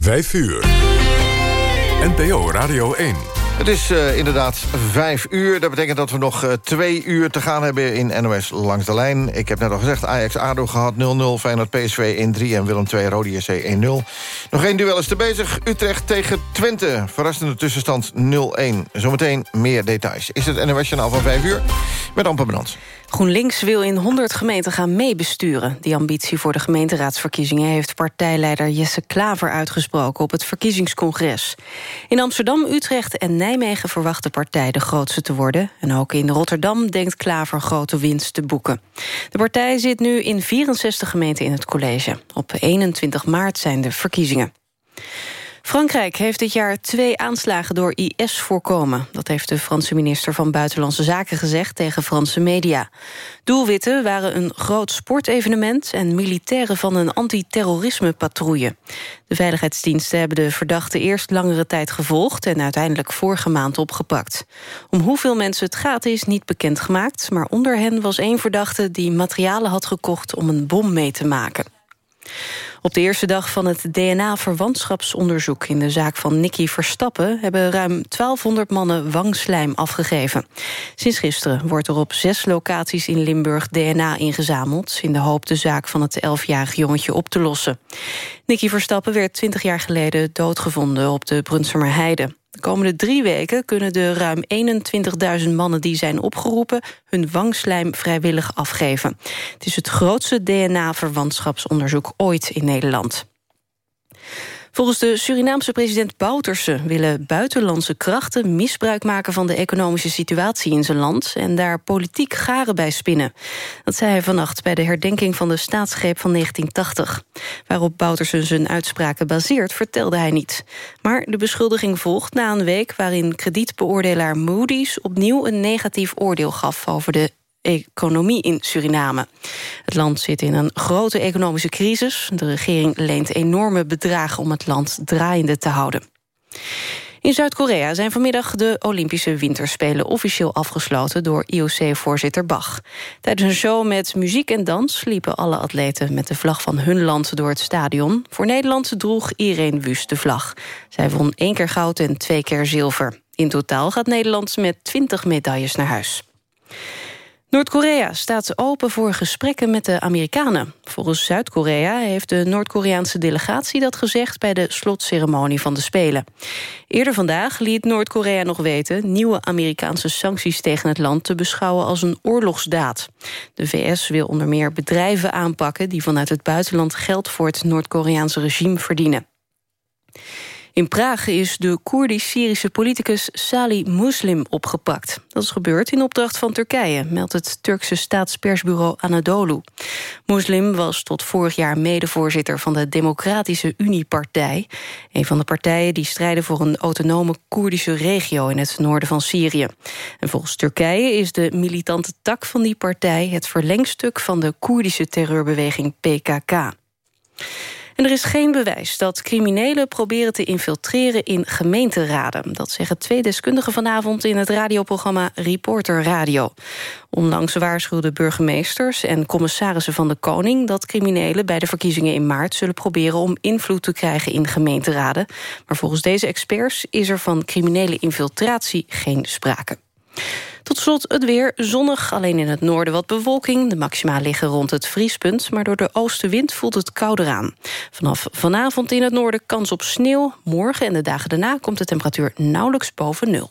5 uur. NPO Radio 1. Het is uh, inderdaad vijf uur. Dat betekent dat we nog uh, twee uur te gaan hebben in NOS Langs de Lijn. Ik heb net al gezegd, Ajax-ADO gehad 0-0, Feyenoord-PSV 1-3... en Willem 2 Rode JC 1-0. Nog één duel is te bezig. Utrecht tegen Twente. Verrassende tussenstand 0-1. Zometeen meer details. Is het NOS-journaal van vijf uur? Met Amper Brands. GroenLinks wil in 100 gemeenten gaan meebesturen. Die ambitie voor de gemeenteraadsverkiezingen... heeft partijleider Jesse Klaver uitgesproken op het verkiezingscongres. In Amsterdam, Utrecht en Nijmegen verwacht de partij de grootste te worden. En ook in Rotterdam denkt Klaver grote winst te boeken. De partij zit nu in 64 gemeenten in het college. Op 21 maart zijn de verkiezingen. Frankrijk heeft dit jaar twee aanslagen door IS voorkomen. Dat heeft de Franse minister van Buitenlandse Zaken gezegd tegen Franse media. Doelwitten waren een groot sportevenement... en militairen van een antiterrorisme-patrouille. De veiligheidsdiensten hebben de verdachte eerst langere tijd gevolgd... en uiteindelijk vorige maand opgepakt. Om hoeveel mensen het gaat is niet bekendgemaakt... maar onder hen was één verdachte die materialen had gekocht... om een bom mee te maken. Op de eerste dag van het DNA-verwantschapsonderzoek... in de zaak van Nicky Verstappen... hebben ruim 1200 mannen wangslijm afgegeven. Sinds gisteren wordt er op zes locaties in Limburg DNA ingezameld... in de hoop de zaak van het 11-jarig jongetje op te lossen. Nicky Verstappen werd 20 jaar geleden doodgevonden op de Brunsumer Heide. De komende drie weken kunnen de ruim 21.000 mannen die zijn opgeroepen... hun wangslijm vrijwillig afgeven. Het is het grootste DNA-verwantschapsonderzoek ooit in Nederland. Volgens de Surinaamse president Bouterse willen buitenlandse krachten misbruik maken van de economische situatie in zijn land en daar politiek garen bij spinnen. Dat zei hij vannacht bij de herdenking van de staatsgreep van 1980. Waarop Bouterse zijn uitspraken baseert, vertelde hij niet. Maar de beschuldiging volgt na een week waarin kredietbeoordelaar Moody's opnieuw een negatief oordeel gaf over de economie in Suriname. Het land zit in een grote economische crisis. De regering leent enorme bedragen om het land draaiende te houden. In Zuid-Korea zijn vanmiddag de Olympische Winterspelen officieel afgesloten door IOC-voorzitter Bach. Tijdens een show met muziek en dans liepen alle atleten met de vlag van hun land door het stadion. Voor Nederland droeg Irene Wust de vlag. Zij won één keer goud en twee keer zilver. In totaal gaat Nederland met 20 medailles naar huis. Noord-Korea staat open voor gesprekken met de Amerikanen. Volgens Zuid-Korea heeft de Noord-Koreaanse delegatie dat gezegd... bij de slotceremonie van de Spelen. Eerder vandaag liet Noord-Korea nog weten... nieuwe Amerikaanse sancties tegen het land te beschouwen als een oorlogsdaad. De VS wil onder meer bedrijven aanpakken... die vanuit het buitenland geld voor het Noord-Koreaanse regime verdienen. In Praag is de Koerdisch-Syrische politicus Salih Muslim opgepakt. Dat is gebeurd in opdracht van Turkije, meldt het Turkse staatspersbureau Anadolu. Muslim was tot vorig jaar medevoorzitter van de Democratische Uniepartij. Een van de partijen die strijden voor een autonome Koerdische regio in het noorden van Syrië. En volgens Turkije is de militante tak van die partij het verlengstuk van de Koerdische terreurbeweging PKK. En er is geen bewijs dat criminelen proberen te infiltreren in gemeenteraden. Dat zeggen twee deskundigen vanavond in het radioprogramma Reporter Radio. Onlangs waarschuwden burgemeesters en commissarissen van de Koning... dat criminelen bij de verkiezingen in maart zullen proberen... om invloed te krijgen in gemeenteraden. Maar volgens deze experts is er van criminele infiltratie geen sprake. Tot slot het weer zonnig, alleen in het noorden wat bewolking. De maxima liggen rond het vriespunt, maar door de oostenwind voelt het kouder aan. Vanaf vanavond in het noorden kans op sneeuw. Morgen en de dagen daarna komt de temperatuur nauwelijks boven nul.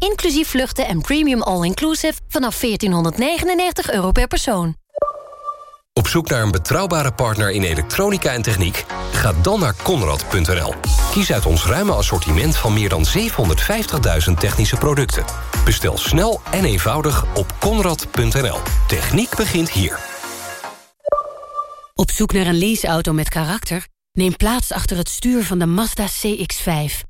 Inclusief vluchten en premium all-inclusive vanaf 1499 euro per persoon. Op zoek naar een betrouwbare partner in elektronica en techniek? Ga dan naar Conrad.nl. Kies uit ons ruime assortiment van meer dan 750.000 technische producten. Bestel snel en eenvoudig op Conrad.nl. Techniek begint hier. Op zoek naar een leaseauto met karakter? Neem plaats achter het stuur van de Mazda CX-5.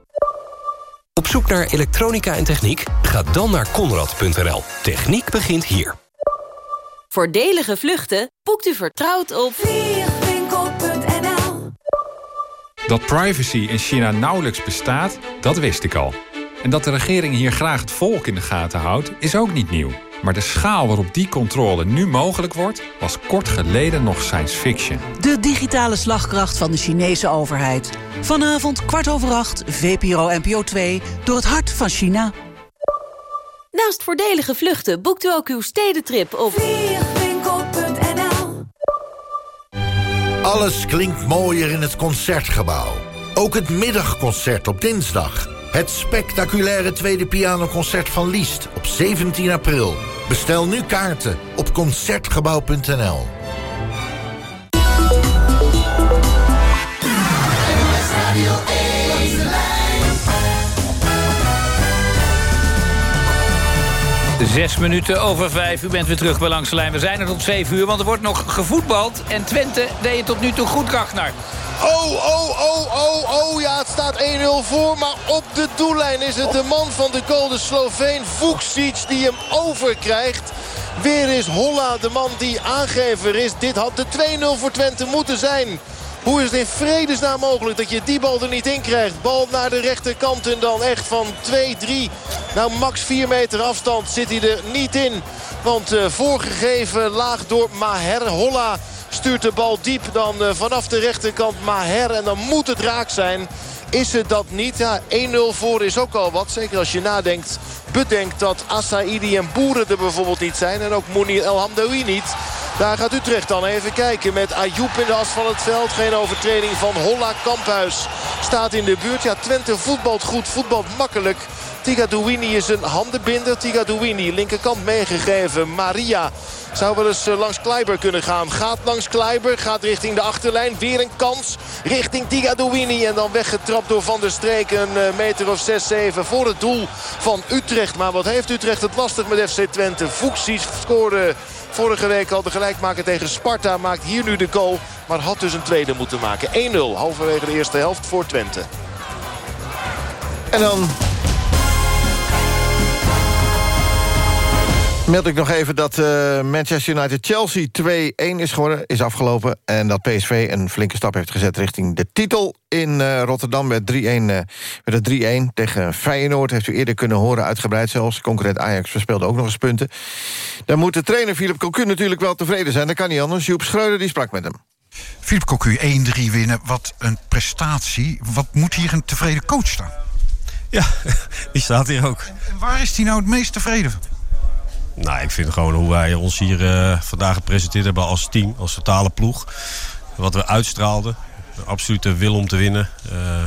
Op zoek naar elektronica en techniek? Ga dan naar Conrad.nl. Techniek begint hier. Voordelige vluchten boekt u vertrouwd op vliegwinkel.nl Dat privacy in China nauwelijks bestaat, dat wist ik al. En dat de regering hier graag het volk in de gaten houdt, is ook niet nieuw. Maar de schaal waarop die controle nu mogelijk wordt... was kort geleden nog science fiction. De digitale slagkracht van de Chinese overheid. Vanavond kwart over acht, VPRO NPO 2, door het hart van China. Naast voordelige vluchten boekt u ook uw stedentrip op vliegwinkel.nl Alles klinkt mooier in het Concertgebouw. Ook het middagconcert op dinsdag. Het spectaculaire tweede pianoconcert van Liszt op 17 april. Bestel nu kaarten op Concertgebouw.nl. Zes minuten over vijf. U bent weer terug bij Langs de Lijn. We zijn er tot zeven uur, want er wordt nog gevoetbald. En Twente deed het tot nu toe goed, Ragnar. Oh, oh, oh, oh, oh. Ja, het staat 1-0 voor. Maar op de doellijn is het de man van de goal, de Sloveen Vuksic, die hem overkrijgt. Weer is Holla de man die aangever is. Dit had de 2-0 voor Twente moeten zijn. Hoe is het in vredesnaam mogelijk dat je die bal er niet in krijgt? Bal naar de rechterkant en dan echt van 2, 3, nou max 4 meter afstand zit hij er niet in. Want uh, voorgegeven laag door Maher Holla stuurt de bal diep dan uh, vanaf de rechterkant Maher. En dan moet het raak zijn. Is het dat niet? Ja, 1-0 voor is ook al wat. Zeker als je nadenkt, bedenkt dat Asaidi en Boeren er bijvoorbeeld niet zijn. En ook Mounir El Hamdoui niet. Daar gaat Utrecht dan even kijken met Ayoub in de as van het veld. Geen overtreding van Holla Kamphuis staat in de buurt. Ja, Twente voetbalt goed, voetbalt makkelijk. Tiga Douini is een handenbinder. Tiga Douini, linkerkant meegegeven. Maria zou wel eens langs Kleiber kunnen gaan. Gaat langs Kleiber, gaat richting de achterlijn. Weer een kans richting Tiga Douini. En dan weggetrapt door Van der Streek. Een meter of 6-7 voor het doel van Utrecht. Maar wat heeft Utrecht het lastig met FC Twente. Fuchsies scoorde vorige week al de gelijkmaker tegen Sparta. Maakt hier nu de goal. Maar had dus een tweede moeten maken. 1-0 halverwege de eerste helft voor Twente. En dan meld ik nog even dat uh, Manchester United-Chelsea 2-1 is geworden, is afgelopen. En dat PSV een flinke stap heeft gezet richting de titel in uh, Rotterdam. Met 3-1 uh, met 3-1 tegen Feyenoord. Heeft u eerder kunnen horen, uitgebreid zelfs. Concurrent Ajax verspeelde ook nog eens punten. Dan moet de trainer Philip Cocu natuurlijk wel tevreden zijn. Dat kan niet anders. Joep Schreuder die sprak met hem. Philip Cocu 1-3 winnen, wat een prestatie. Wat moet hier een tevreden coach staan? Ja, die staat hier ook. En waar is hij nou het meest tevreden van? Nou, ik vind gewoon hoe wij ons hier uh, vandaag gepresenteerd hebben als team, als totale ploeg. Wat we uitstraalden. De absolute wil om te winnen. Uh,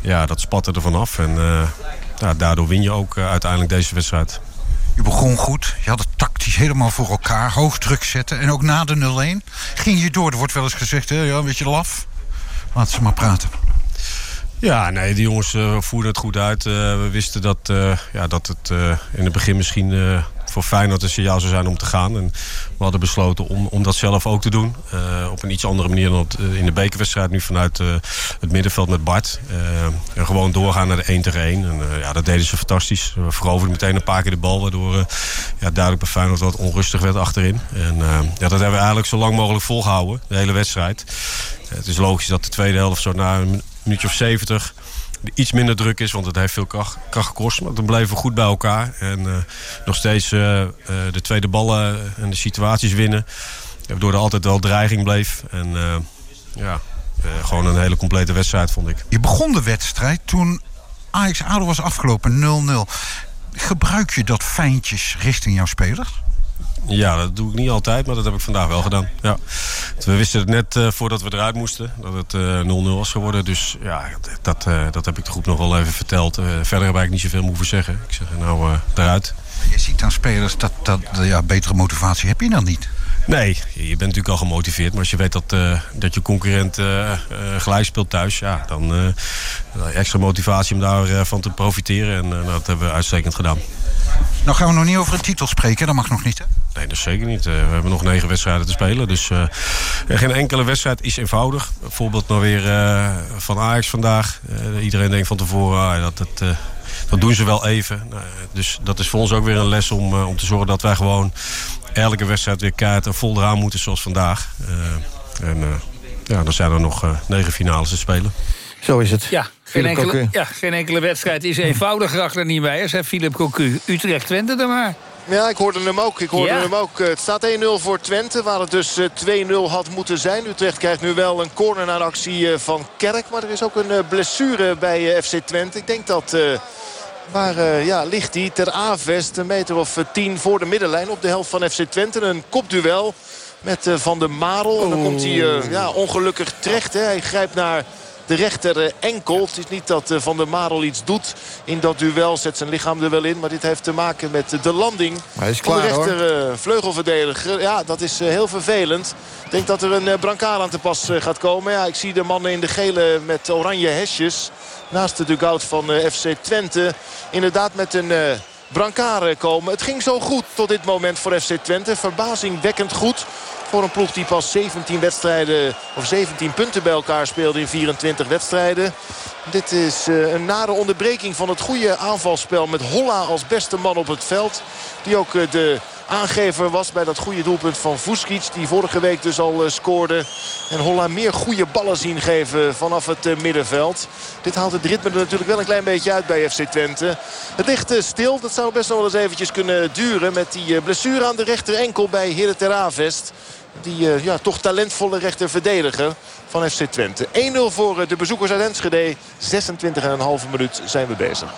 ja, dat spatte er vanaf. En uh, ja, daardoor win je ook uiteindelijk deze wedstrijd. Je begon goed. Je had het tactisch helemaal voor elkaar. Hoog druk zetten. En ook na de 0-1 ging je door. Er wordt wel eens gezegd, hè, ja, een beetje laf. Laten ze maar praten. Ja, nee, die jongens uh, voerden het goed uit. Uh, we wisten dat, uh, ja, dat het in het begin misschien voor Feyenoord een signaal zou zijn om te gaan. En we hadden besloten om, om dat zelf ook te doen. op een iets andere manier dan in de bekerwedstrijd. Nu vanuit het middenveld met Bart. en gewoon doorgaan naar de 1 tegen 1. En ja, dat deden ze fantastisch. We veroverden meteen een paar keer de bal. Waardoor ja, duidelijk bij Feyenoord wat onrustig werd achterin. En ja, dat hebben we eigenlijk zo lang mogelijk volgehouden. De hele wedstrijd. Het is logisch dat de tweede helft zo na een minuutje of 70 iets minder druk is, want het heeft veel kracht, kracht gekost. Maar dan bleven we goed bij elkaar. En uh, nog steeds uh, uh, de tweede ballen en de situaties winnen. Waardoor er altijd wel dreiging bleef. En ja, gewoon een hele complete wedstrijd, vond ik. Je begon de wedstrijd toen Ajax-ADO was afgelopen 0-0. Gebruik je dat fijntjes richting jouw spelers? Ja, dat doe ik niet altijd, maar dat heb ik vandaag wel gedaan. Ja. We wisten het net uh, voordat we eruit moesten, dat het 0-0 uh, was geworden. Dus ja, dat, uh, dat heb ik de groep nog wel even verteld. verder heb ik niet zoveel hoeven zeggen. Ik zeg nou eruit. Je ziet aan spelers dat, dat ja, betere motivatie heb je dan niet. Nee, je bent natuurlijk al gemotiveerd. Maar als je weet dat, uh, dat je concurrent uh, uh, gelijk speelt thuis... Ja, dan extra motivatie om daarvan van te profiteren. En dat hebben we uitstekend gedaan. Nou gaan we nog niet over een titel spreken. Dat mag nog niet, hè? Nee, dat zeker niet. we hebben nog negen wedstrijden te spelen. Dus geen enkele wedstrijd is eenvoudig. Bijvoorbeeld nou weer van Ajax vandaag. iedereen denkt van tevoren... Ah, dat, dat, dat doen ze wel even. dus dat is voor ons ook weer een les om, om te zorgen dat wij gewoon elke wedstrijd weer kaart en vol eraan moeten zoals vandaag. Uh, en uh, ja, dan zijn er nog uh, negen finales te spelen. Zo is het. Ja, geen enkele, ja, geen enkele wedstrijd is eenvoudiger achter niet bij. Zegt Philip Cocu. Utrecht-Twente er maar. Ja, ik hoorde hem ook. Ik hoorde ja. hem ook. Het staat 1-0 voor Twente, waar het dus 2-0 had moeten zijn. Utrecht krijgt nu wel een corner naar de actie van Kerk. Maar er is ook een blessure bij FC Twente. Ik denk dat... Waar uh, ja, ligt hij? Ter Avest, een meter of tien voor de middenlijn op de helft van FC Twente. Een kopduel met uh, Van der Marel. En dan komt hij ja, ongelukkig terecht. Hè. Hij grijpt naar de rechter enkel. Het is niet dat Van der Marel iets doet in dat duel. Zet zijn lichaam er wel in. Maar dit heeft te maken met de landing Hij is klaar, van de rechter vleugelverdediger. Ja, dat is heel vervelend. Ik denk dat er een brancard aan te pas gaat komen. Ja, ik zie de mannen in de gele met oranje hesjes naast de dugout van FC Twente. Inderdaad met een brancard komen. Het ging zo goed tot dit moment voor FC Twente. Verbazingwekkend goed. Voor een ploeg die pas 17 wedstrijden of 17 punten bij elkaar speelde in 24 wedstrijden. Dit is uh, een nare onderbreking van het goede aanvalspel met Holla als beste man op het veld. Die ook uh, de aangever was bij dat goede doelpunt van Vuskic. Die vorige week dus al uh, scoorde. En Holla meer goede ballen zien geven vanaf het middenveld. Dit haalt het ritme er natuurlijk wel een klein beetje uit bij FC Twente. Het ligt stil. Dat zou best wel eens eventjes kunnen duren. Met die blessure aan de rechter enkel bij Heren Teravest. Die ja, toch talentvolle rechterverdediger van FC Twente. 1-0 voor de bezoekers uit Enschede. 26,5 minuut zijn we bezig.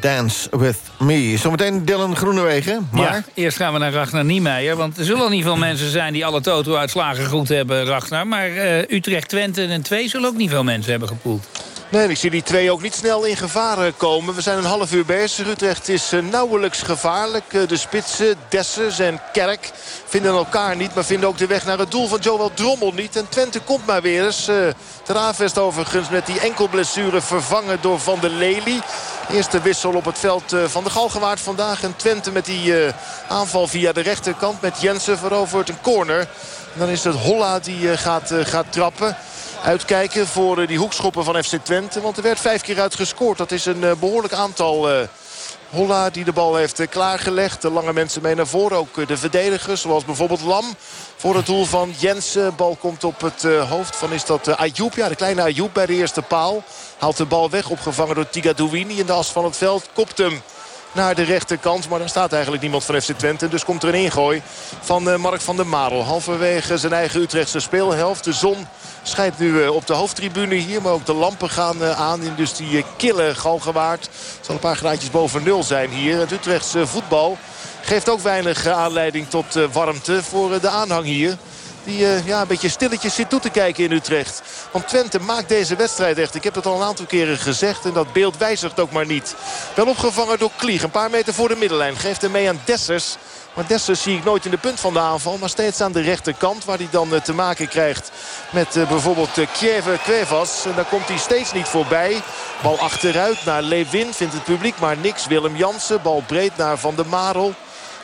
Dance With Me. Zometeen Dylan Groenewegen, maar... Ja, eerst gaan we naar Ragnar Niemeyer. Want er zullen al niet veel mensen zijn die alle toto-uitslagen goed hebben, Ragnar. Maar eh, Utrecht, Twente en 2 zullen ook niet veel mensen hebben gepoeld. Nee, ik zie die twee ook niet snel in gevaar eh, komen. We zijn een half uur bezig. Utrecht is eh, nauwelijks gevaarlijk. Eh, De spitsen, Dessers en Kerk vinden elkaar niet... maar vinden ook de weg naar het doel van Joel Drommel niet. En Twente komt maar weer eens. Ter overigens met die enkelblessure vervangen door Van der Lely. Eerste wissel op het veld van de Galgenwaard vandaag. En Twente met die aanval via de rechterkant met Jensen verovert een corner. En dan is het Holla die gaat, gaat trappen uitkijken voor eh, die hoekschoppen van FC Twente. Want er werd vijf keer uitgescoord. Dat is een eh, behoorlijk aantal... Eh, Holla die de bal heeft klaargelegd. De lange mensen mee naar voren. Ook de verdedigers zoals bijvoorbeeld Lam. Voor het doel van Jensen. Bal komt op het hoofd van is dat Ayoub. Ja, de kleine Ayoub bij de eerste paal. Haalt de bal weg. Opgevangen door Tigadouini in de as van het veld. Kopt hem naar de rechterkant. Maar daar staat eigenlijk niemand van FC Twente. Dus komt er een ingooi van Mark van der Marel. Halverwege zijn eigen Utrechtse speelhelft. De zon schijnt nu eh, op de hoofdtribune hier. Maar ook de lampen gaan eh, aan in dus die eh, kille Galgenwaard. Het zal een paar graadjes boven nul zijn hier. Het Utrechtse voetbal geeft ook weinig aanleiding tot warmte voor de aanhang hier. Die ja, een beetje stilletjes zit toe te kijken in Utrecht. Want Twente maakt deze wedstrijd echt. Ik heb het al een aantal keren gezegd. En dat beeld wijzigt ook maar niet. Wel opgevangen door Klieg. Een paar meter voor de middenlijn. Geeft hem mee aan Dessers. Maar Dessers zie ik nooit in de punt van de aanval. Maar steeds aan de rechterkant. Waar hij dan te maken krijgt met uh, bijvoorbeeld uh, Kiev Kwevas. En daar komt hij steeds niet voorbij. Bal achteruit naar Lewin. Vindt het publiek maar niks. Willem Jansen. Bal breed naar Van der Marel.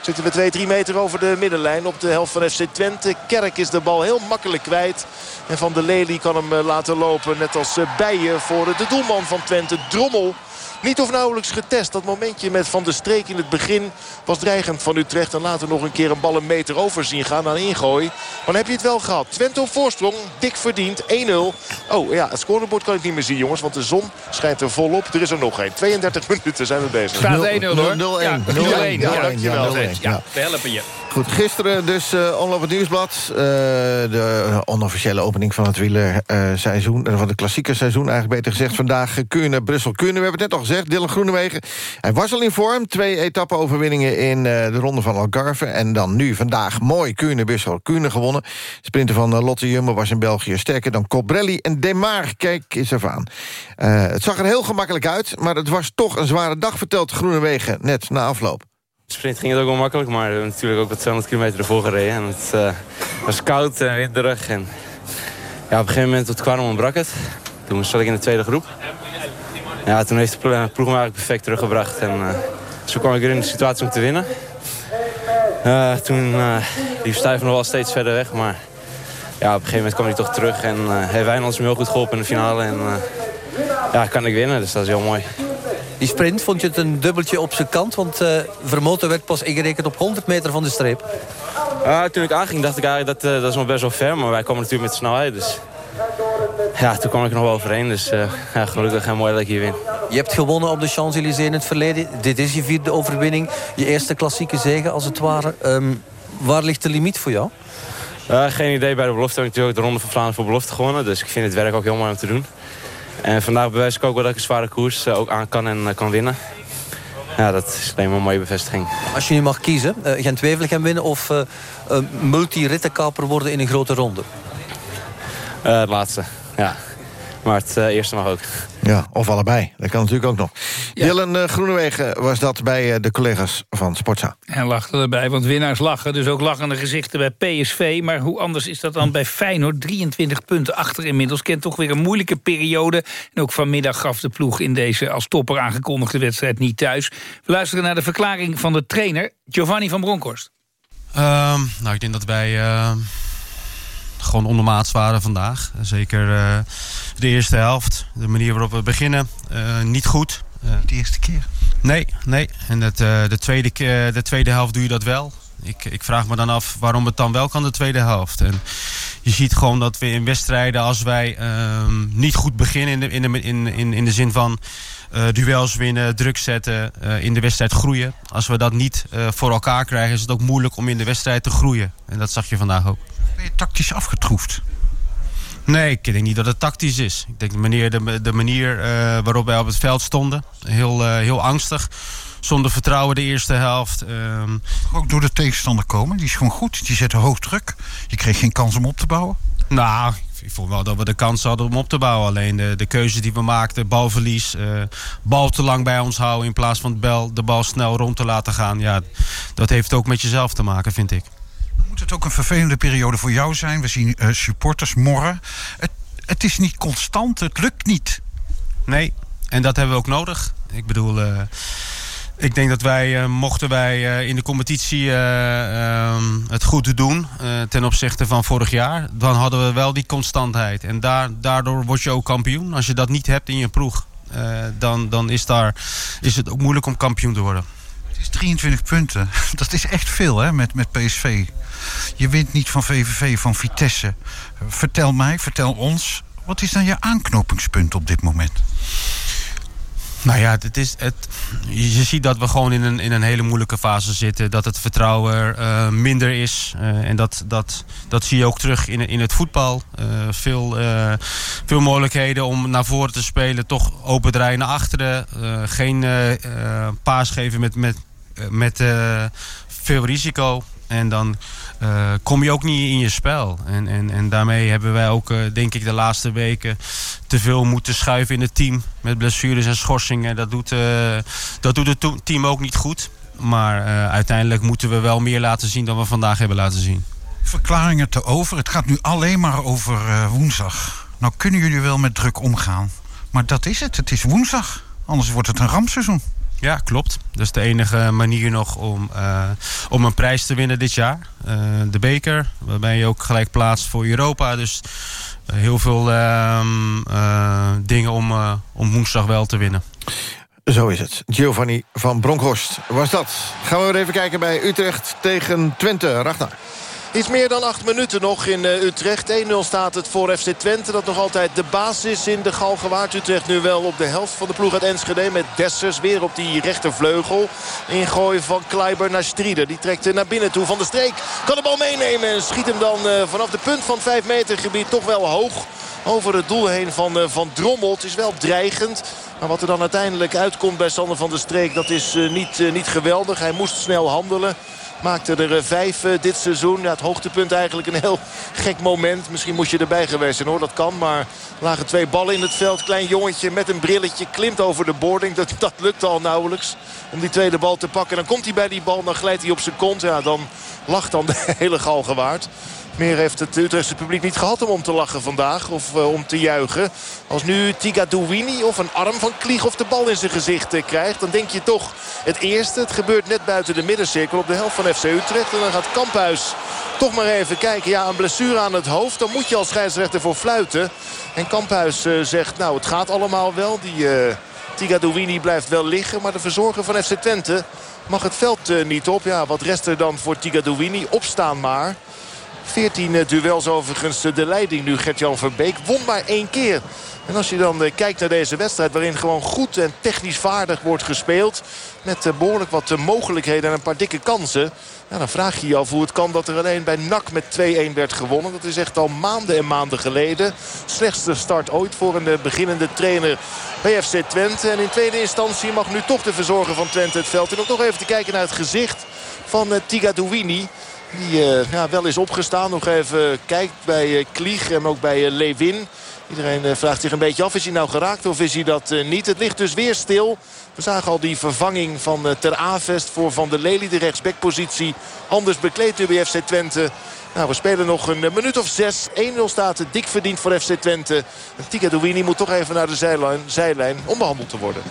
Zitten we 2, 3 meter over de middenlijn op de helft van FC Twente. Kerk is de bal heel makkelijk kwijt. En Van der Lely kan hem uh, laten lopen. Net als Bijen voor de doelman van Twente. Drommel niet of nauwelijks getest. Dat momentje met Van der Streek in het begin was dreigend van Utrecht. En later nog een keer een bal een meter over zien gaan aan ingooi. Maar dan heb je het wel gehad. Twente op voorsprong. Dik verdiend. 1-0. Oh ja, het scorebord kan ik niet meer zien jongens. Want de zon schijnt er volop. Er is er nog één. 32 minuten zijn we bezig. Staat 1-0 hoor. 0-1. Ja, 0-1. Ja, dankjewel. Ja, we helpen je. Goed, gisteren dus uh, Onloop het Nieuwsblad. Uh, de onofficiële opening van het wielerseizoen. Uh, van het klassieke seizoen eigenlijk beter gezegd. Vandaag Kuurne, Brussel, Kuurne. We hebben het net al gezegd. Dylan Groenewegen. Hij was al in vorm. Twee etappe-overwinningen in de ronde van Algarve. En dan nu vandaag mooi Kuurne, Brussel, Kuurne gewonnen. Sprinter van Lotte Jumbo was in België sterker dan Cobrelli. En Demar, kijk eens even aan. het zag er heel gemakkelijk uit. Maar het was toch een zware dag, vertelt Groenewegen net na afloop. Sprint ging het ook wel makkelijk, maar we hebben natuurlijk ook wat 200 kilometer ervoor gereden. En het uh, was koud en winderig. En ja, op een gegeven moment tot kwam ontbrak het. Toen zat ik in de tweede groep. Ja, toen heeft de ploeg me perfect teruggebracht. En uh, zo kwam ik weer in de situatie om te winnen. Uh, toen liep Stuyven nog wel steeds verder weg, maar ja, op een gegeven moment kwam hij toch terug. En heeft Wijnands me heel goed geholpen in de finale. En ja, kan ik winnen, dus dat is heel mooi. Die sprint vond je het een dubbeltje op zijn kant? Want uh, Vermoten werd pas ingerekend op 100 meter van de streep. Uh, toen ik aanging dacht ik eigenlijk dat uh, dat is nog best wel ver. Maar wij komen natuurlijk met snelheid. Dus ja, toen kwam ik er nog wel overheen. Dus ja, gelukkig en mooi dat ik hier win. Je hebt gewonnen op de Champs-Élysées in het verleden. Dit is je vierde overwinning. Je eerste klassieke zege als het ware. Um, waar ligt de limiet voor jou? geen idee. Bij de belofte heb ik natuurlijk de Ronde van Vlaanderen voor belofte gewonnen. Dus ik vind het werk ook heel mooi om te doen. En vandaag bewijs ik ook wel dat ik een zware koers ook aan kan en kan winnen. Ja, dat is alleen maar een mooie bevestiging. Als je nu mag kiezen, uh, Gent-Wevelgem winnen of uh, uh, multi-rittenkaper worden in een grote ronde? het laatste, ja. Maar het eerste mag ook. Ja, of allebei. Dat kan natuurlijk ook nog. Ja. Dylan uh, Groenewegen was dat bij uh, de collega's van Sportza. En lachte erbij, want winnaars lachen. Dus ook lachende gezichten bij PSV. Maar hoe anders is dat dan bij Feyenoord? 23 punten achter inmiddels. Kent toch weer een moeilijke periode. En ook vanmiddag gaf de ploeg in deze als topper aangekondigde wedstrijd niet thuis. We luisteren naar de verklaring van de trainer Giovanni van Bronckhorst. Um, nou, ik denk dat wij... Uh gewoon ondermaats waren vandaag. Zeker uh, de eerste helft. De manier waarop we beginnen, uh, niet goed. Uh, de eerste keer? Nee, nee. En het, de, tweede, de tweede helft doe je dat wel. Ik, ik vraag me dan af waarom het dan wel kan de tweede helft. En je ziet gewoon dat we in wedstrijden, als wij ehm, niet goed beginnen... in de, in de, in, in, in de zin van uh, duels winnen, druk zetten, uh, in de wedstrijd groeien. Als we dat niet voor elkaar krijgen, is het ook moeilijk om in de wedstrijd te groeien. En dat zag je vandaag ook. Ben je tactisch afgetroefd? Nee, ik denk niet dat het tactisch is. Ik denk de manier, de, de manier eh, waarop wij op het veld stonden. Heel, eh, heel angstig. Zonder vertrouwen de eerste helft. Ehm, Ook door de tegenstander komen. Die is gewoon goed. Die zette hoog druk. Je kreeg geen kans om op te bouwen. Nou, ik vond wel dat we de kans hadden om op te bouwen. Alleen de, de keuzes die we maakten, balverlies, eh, bal te lang bij ons houden... in plaats van de bal, de bal snel rond te laten gaan. Ja, dat heeft ook met jezelf te maken, vind ik. Het ook een vervelende periode voor jou zijn? We zien eh, supporters morren. Het, het is niet constant. Het lukt niet. Nee, en dat hebben we ook nodig. Ik bedoel, eh, ik denk dat wij, eh, mochten wij in de competitie eh, ehm, het goed doen ten opzichte van vorig jaar, dan hadden we wel die constantheid. En daar, daardoor word je ook kampioen. Als je dat niet hebt in je ploeg, dan, dan is, daar, is het ook moeilijk om kampioen te worden. Het is 23 punten. Dat is echt veel hè, met, met PSV. Je wint niet van VVV, van Vitesse. Vertel mij, vertel ons. Wat is dan je aanknopingspunt op dit moment? Nou ja, het is, het, je ziet dat we gewoon in een, in een hele moeilijke fase zitten. Dat het vertrouwen eh, minder is. Eh, en dat, dat, dat zie je ook terug in, in het voetbal. Eh, veel, veel mogelijkheden om naar voren te spelen. Toch open draaien naar achteren. Geen paas geven met, met, met eh, veel risico. En dan eh, kom je ook niet in je spel. En, en, en daarmee hebben wij ook, eh, denk ik, de laatste weken te veel moeten schuiven in het team. Met blessures en schorsingen. Dat doet, eh, dat doet het team ook niet goed. Maar eh, uiteindelijk moeten we wel meer laten zien dan we vandaag hebben laten zien. Verklaringen te over. Het gaat nu alleen maar over eh, woensdag. Nou kunnen jullie wel met druk omgaan. Maar dat is het. Het is woensdag. Anders wordt het een rampseizoen. Ja, klopt. Dat is de enige manier nog om, eh, om een prijs te winnen dit jaar. Eh, de beker, waarbij je ook gelijk plaatst voor Europa. Dus eh, heel veel ehm, eh, dingen om, om woensdag wel te winnen. Zo is het. Giovanni van Bronckhorst was dat. Gaan we weer even kijken bij Utrecht tegen Twente. Ragnar. Iets meer dan acht minuten nog in eh, Utrecht. 1-0 staat het voor FC Twente. Dat nog altijd de baas is in de Galgenwaard. Utrecht nu wel op de helft van de ploeg uit Enschede. Met Dessers weer op die rechtervleugel. Ingooi van Kleiber naar Strieder. Die trekt naar binnen toe van de streek. Kan de bal meenemen en schiet hem dan eh, vanaf de punt van het 5 meter gebied toch wel hoog. Over het doel heen van, eh, van Drommel. Het is wel dreigend. Maar wat er dan uiteindelijk uitkomt bij Sander van der Streek... dat is niet, niet geweldig. Hij moest snel handelen. Maakte er eh, vijf eh, dit seizoen. Ja, het hoogtepunt eigenlijk een heel gek moment. Misschien moest je erbij geweest zijn hoor, dat kan. Maar lagen twee ballen in het veld. Klein jongetje met een brilletje klimt over de boarding. Dat, dat lukt al nauwelijks om die tweede bal te pakken. Dan komt hij bij die bal, dan glijdt hij op zijn kont. Ja, dan lacht dan de hele Galgenwaard. Meer heeft het Utrechtse publiek niet gehad om om te lachen vandaag. Of eh, om te juichen. Als nu Tiga Douini of een arm van Klieg of de bal in zijn gezicht eh, krijgt. Dan denk je toch het eerste. Het gebeurt net buiten de middencirkel op de helft van FC Utrecht. En dan gaat Kamphuis toch maar even kijken. Ja, een blessure aan het hoofd. Dan moet je als scheidsrechter voor fluiten. En Kamphuis eh, zegt nou het gaat allemaal wel. Die Tiga Douini blijft wel liggen. Maar de verzorger van FC Twente mag het veld niet op. Ja, wat rest er dan voor Tiga Douini? Opstaan maar. 14 eh, duels overigens eh, de leiding nu. Gert-Jan Verbeek won maar één keer. En als je dan eh, kijkt naar deze wedstrijd waarin gewoon goed en technisch vaardig wordt gespeeld. Met eh, behoorlijk wat mogelijkheden en een paar dikke kansen. Ja, dan vraag je je af hoe het kan dat er alleen bij NAC met 2-1 werd gewonnen. Dat is echt al maanden en maanden geleden. Slechtste start ooit voor een beginnende trainer bij FC Twente. En in tweede instantie mag nu toch de verzorger van Twente het veld. En om nog even te kijken naar het gezicht van Tiga Douini. Die eh, ja, wel is opgestaan. Nog even kijkt bij eh, Klieg en ook bij eh, Lewin. Iedereen vraagt zich een beetje af. Is hij nou geraakt of is hij dat niet? Het ligt dus weer stil. We zagen al die vervanging van Ter Avest voor Van der Lely. De rechtsbackpositie anders bekleed bij FC Twente. Nou, we spelen nog een minuut of zes. 1-0 staat het dik verdiend voor FC Twente. En Tika moet toch even naar de zijlijn, zijlijn om behandeld te worden.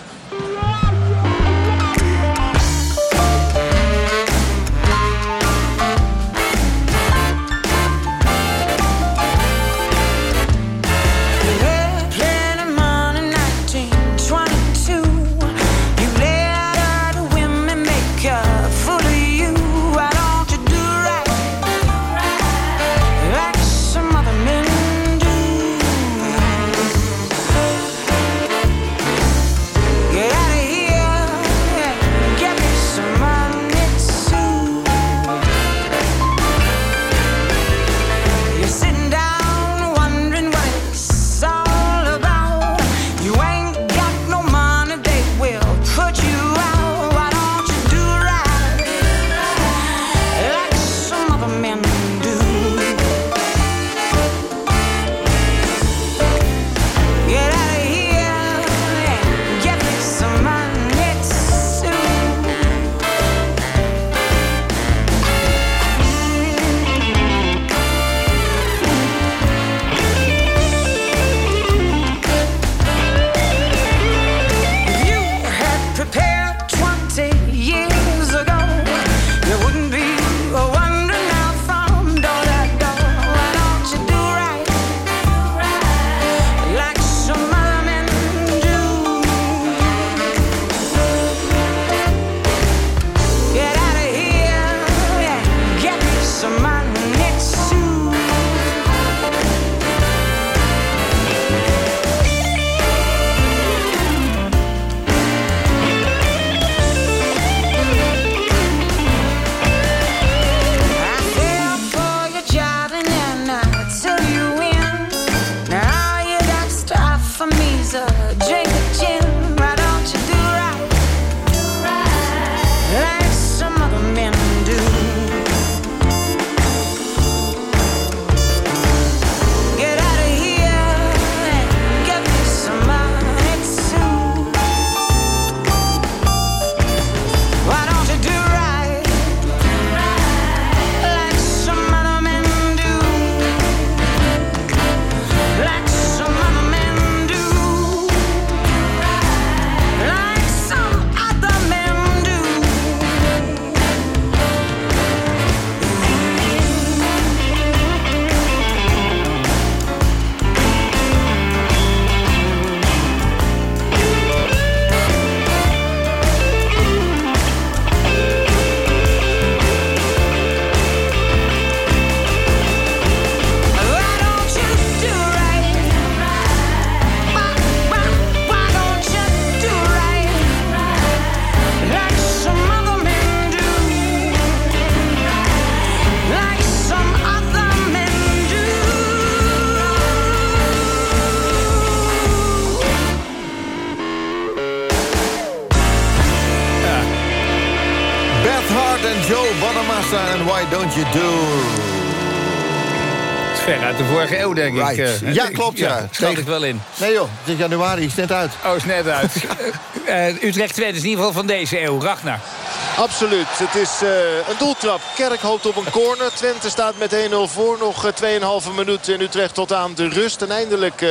Don't You Do? Het is ver uit de vorige eeuw, denk ik. Eh. Ja, klopt, ja. Schat ik wel in. Nee joh, het is januari, is net uit. Oh, is net uit. Eh, Utrecht 2 is in ieder geval van deze eeuw. Ragnar. Absoluut. Het is eh, een doeltrap. Kerk hoopt op een corner. Twente staat met 1-0 voor. Nog eh, 2,5 minuten in Utrecht tot aan de rust. En eindelijk eh,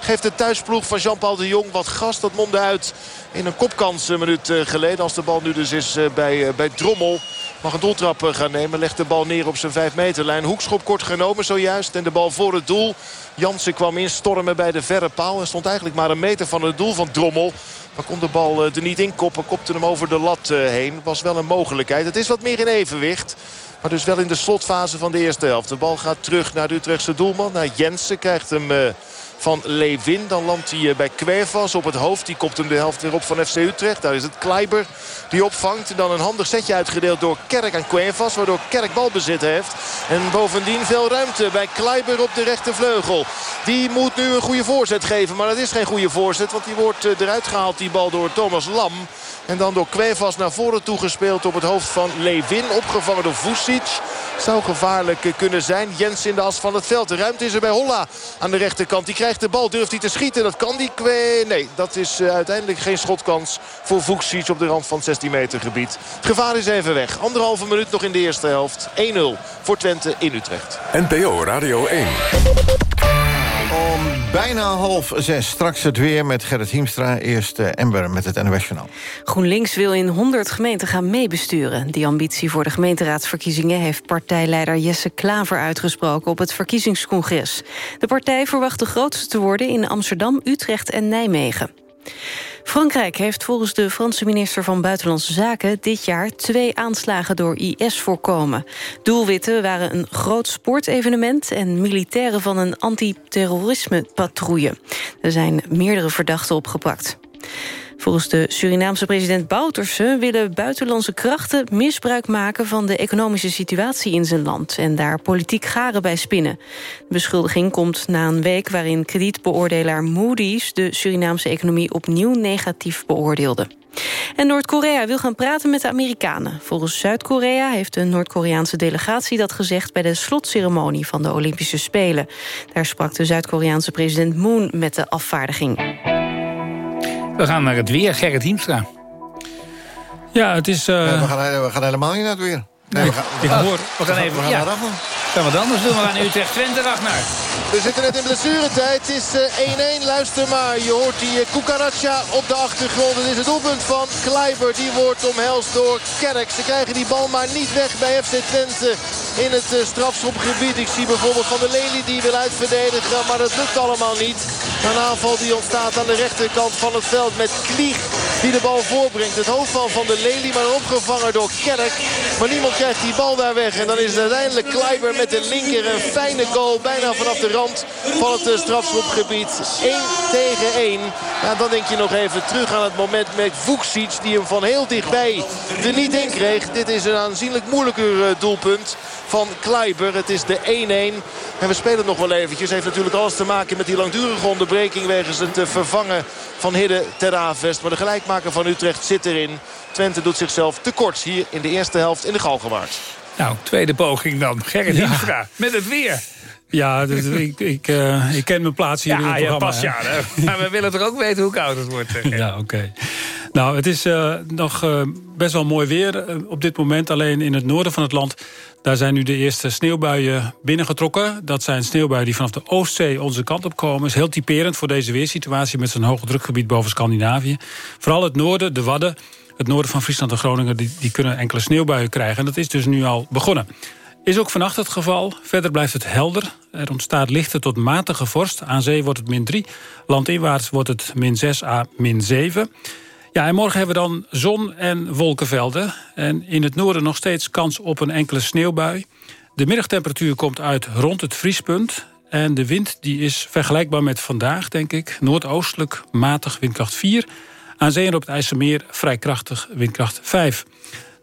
geeft de thuisploeg van Jean-Paul de Jong wat gas. Dat mondde uit in een kopkans een minuut eh, geleden. Als de bal nu dus is bij, bij Drommel. Mag een doeltrap eh, gaan nemen. Legt de bal neer op zijn 5 meterlijn. Hoekschop kort genomen zojuist. En de bal voor het doel. Jansen kwam instormen bij de verre paal. En stond eigenlijk maar een meter van het doel van Drommel. Maar kon de bal eh, er niet in koppen. Kopte hem over de lat eh, heen. Was wel een mogelijkheid. Het is wat meer in evenwicht. Maar dus wel in de slotfase van de eerste helft. De bal gaat terug naar de Utrechtse doelman. Naar Jensen. Krijgt hem van Lewin. Dan landt hij eh, bij Kwervas op het hoofd. Die kopt hem de helft weer op van FC Utrecht. Daar is het Kleiber die opvangt. Dan een handig setje uitgedeeld door Kerk aan Kwervas. Waardoor Kerk balbezit heeft. En bovendien veel ruimte bij Kleiber op de rechtervleugel. Die moet nu een goede voorzet geven. Maar dat is geen goede voorzet. Want die wordt eh, eruit gehaald die bal door Thomas Lam. En dan door Kwervas naar voren toegespeeld op het hoofd van Lewin. Opgevangen door Vucic. Zou gevaarlijk kunnen zijn. Jens in de as van het veld. De ruimte is er bij Holla aan de rechterkant. Die krijgt de bal. Durft hij te schieten? Dat kan die. Nee, dat is eh, uiteindelijk geen schotkans voor Vucic op de rand van het 16 meter gebied. Het gevaar is even weg. Anderhalve minuut nog in de eerste helft. 1-0 voor Twente in Utrecht. NPO Radio 1. Om bijna half zes. Straks het weer met Gerrit Hiemstra. Eerst eh, Ember met het NOS Journaal. GroenLinks wil in 100 gemeenten gaan meebesturen. Die ambitie voor de gemeenteraadsverkiezingen... heeft partijleider Jesse Klaver uitgesproken op het verkiezingscongres. De partij verwacht de grootste te worden in Amsterdam, Utrecht en Nijmegen. Frankrijk heeft volgens de Franse minister van Buitenlandse Zaken... dit jaar twee aanslagen door IS voorkomen. Doelwitten waren een groot sportevenement... en militairen van een antiterrorisme-patrouille. Er zijn meerdere verdachten opgepakt. Volgens de Surinaamse president Bouterse willen buitenlandse krachten misbruik maken van de economische situatie in zijn land en daar politiek garen bij spinnen. De beschuldiging komt na een week waarin kredietbeoordelaar Moody's de Surinaamse economie opnieuw negatief beoordeelde. En Noord-Korea wil gaan praten met de Amerikanen. Volgens Zuid-Korea heeft de Noord-Koreaanse delegatie dat gezegd... bij de slotceremonie van de Olympische Spelen. Daar sprak de Zuid-Koreaanse president Moon met de afvaardiging. We gaan naar het weer. Gerrit Hiemstra. Ja, het is... Nee, we, gaan, we gaan helemaal niet naar het weer. Nee, we gaan, Ik hoor, we gaan even... we gaan ja. naar. Gaan we anders doen? We gaan Utrecht Twente, Ragnar. We zitten net in blessuretijd. Het is eh, 1-1. Luister maar. Je hoort die eh, Cucaracha op de achtergrond. Het is het doelpunt van Kleiber. Die wordt omhelst door Kerk. Ze krijgen die bal maar niet weg bij FC Twente in het eh, strafschopgebied. Ik zie bijvoorbeeld Van der Lely die wil uitverdedigen. Maar dat lukt allemaal niet. Een aanval die ontstaat aan de rechterkant van het veld met Klieg. Die de bal voorbrengt. Het hoofdval van de Lely maar opgevangen door Kerk. Maar niemand krijgt die bal daar weg. En dan is het uiteindelijk Kleiber met de linker. Een fijne goal bijna vanaf de rand van het eh, strafschopgebied. 1 tegen 1. Ja, dan denk je nog even terug aan het moment met Vucic. Die hem van heel dichtbij er niet in kreeg. Dit is een aanzienlijk moeilijker eh, doelpunt van Kleiber. Het is de 1-1. En we spelen nog wel eventjes. Heeft natuurlijk alles te maken met die langdurige onderbreking... wegens het eh, vervangen van Hidde ter Avest. Maar de gelijkmaker van Utrecht zit erin. Twente doet zichzelf tekort hier in de eerste helft in de Galgenwaard. Nou, tweede poging dan. Gerrit Ja. Hiemstra met het weer. Ja, dus ik, ik, eh, ik ken mijn plaats hier in Ja, het ja, programma. pas hè. ja. hè. Maar we willen toch ook weten hoe koud het wordt. Ja, oké. Nou, het is eh, nog eh, best wel mooi weer op dit moment. Alleen in het noorden van het land... daar zijn nu de eerste sneeuwbuien binnengetrokken. Dat zijn sneeuwbuien die vanaf de Oostzee onze kant op komen. is heel typerend voor deze weersituatie... met zo'n hoge drukgebied boven Scandinavië. Vooral het noorden, de Wadden... het noorden van Friesland en Groningen... Die, die kunnen enkele sneeuwbuien krijgen. En dat is dus nu al begonnen. Is ook vannacht het geval. Verder blijft het helder. Er ontstaat lichte tot matige vorst. Aan zee wordt het min 3. Landinwaarts wordt het min 6 à min 7. Ja, en morgen hebben we dan zon en wolkenvelden. En in het noorden nog steeds kans op een enkele sneeuwbui. De middagtemperatuur komt uit rond het vriespunt. En de wind die is vergelijkbaar met vandaag, denk ik. Noordoostelijk matig windkracht 4. Aan zee en op het IJsselmeer vrij krachtig windkracht 5.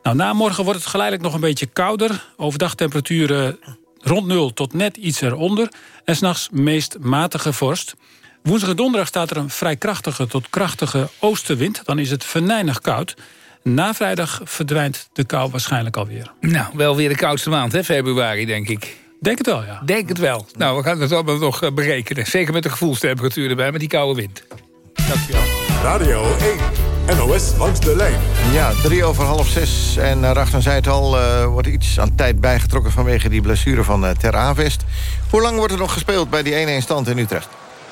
Nou, na morgen wordt het geleidelijk nog een beetje kouder. Overdag temperaturen rond nul tot net iets eronder. En s'nachts meest matige vorst. Woensdag en donderdag staat er een vrij krachtige tot krachtige oostenwind. Dan is het venijnig koud. Na vrijdag verdwijnt de kou waarschijnlijk alweer. Nou, wel weer de koudste maand, hè, februari, denk ik. Denk het wel, ja. Denk het wel. Nou, we gaan het allemaal nog eh, berekenen. Zeker met de gevoelstemperatuur erbij, met die koude wind. Dankjewel. Radio 1, NOS langs de lijn. Ja, drie over half zes. En uh, zei het al, uh, wordt iets aan tijd bijgetrokken... vanwege die blessure van uh, Ter Avest. Hoe lang wordt er nog gespeeld bij die 1-1 stand in Utrecht?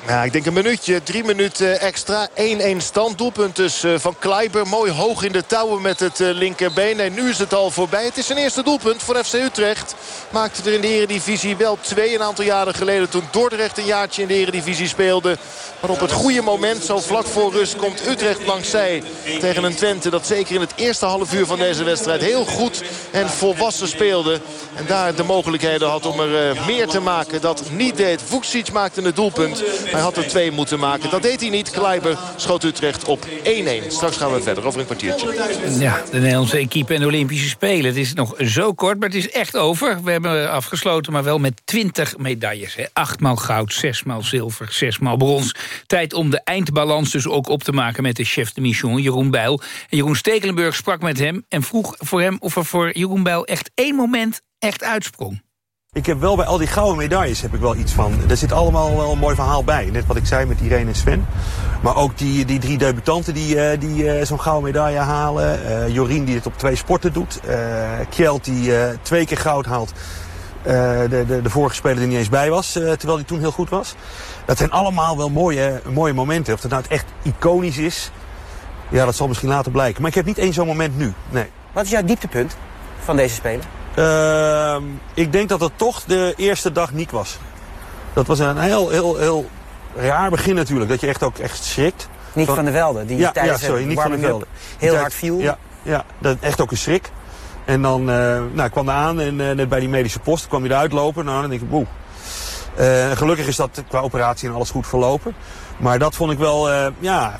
Ja, ik denk een minuutje, drie minuten extra. 1-1 stand. Doelpunt dus van Kleiber. Mooi hoog in de touwen met het linkerbeen. Nee, nu is het al voorbij. Het is zijn eerste doelpunt voor FC Utrecht. Maakte er in de eredivisie wel twee een aantal jaren geleden... toen Dordrecht een jaartje in de eredivisie speelde. Maar op het goede moment, zo vlak voor rust, komt Utrecht langs zij tegen een Twente... dat zeker in het eerste half uur van deze wedstrijd heel goed en volwassen speelde. En daar de mogelijkheden had om er uh, meer te maken. Dat niet deed. Vucic maakte het doelpunt. Hij had er twee moeten maken. Dat deed hij niet. Kleiber schoot Utrecht op 1-1. Straks gaan we verder over een kwartiertje. Ja, de Nederlandse equipe en de Olympische Spelen. Het is nog zo kort, maar het is echt over. We hebben afgesloten, maar wel met 20 medailles. Hè. Achtmaal goud, zesmaal zilver, zesmaal brons. Tijd om de eindbalans dus ook op te maken met de chef de mission, Jeroen Bijl. En Jeroen Stekelenburg sprak met hem en vroeg voor hem of er voor Jeroen Bijl echt één moment echt uitsprong. Ik heb wel bij al die gouden medailles heb ik wel iets van. Er zit allemaal wel een mooi verhaal bij. Net wat ik zei met Irene en Sven. Maar ook die, die drie debutanten die, uh, die uh, zo'n gouden medaille halen. Uh, Jorien die het op twee sporten doet. Kjeld die twee keer goud haalt. de, de, de vorige speler die niet eens bij was. terwijl hij toen heel goed was. Dat zijn allemaal wel mooie, mooie momenten. Of het nou echt iconisch is. Ja, dat zal misschien later blijken. Maar ik heb niet één zo'n moment nu. Nee. Wat is jouw dieptepunt van deze Spelen? Uh, ik denk dat het toch de eerste dag Niek was. Dat was een heel, heel, heel raar begin natuurlijk. Dat je echt ook echt schrikt. Niek van, van der Velde, die ja, tijdens ja, sorry, Niek van der Velde. heel hard viel. Ja, ja, dat echt ook een schrik. En dan uh, nou, kwam hij aan en uh, net bij die medische post kwam hij eruit lopen. Nou, dan denk ik, boe. Uh, gelukkig is dat qua operatie en alles goed verlopen. Maar dat vond ik wel, uh, ja,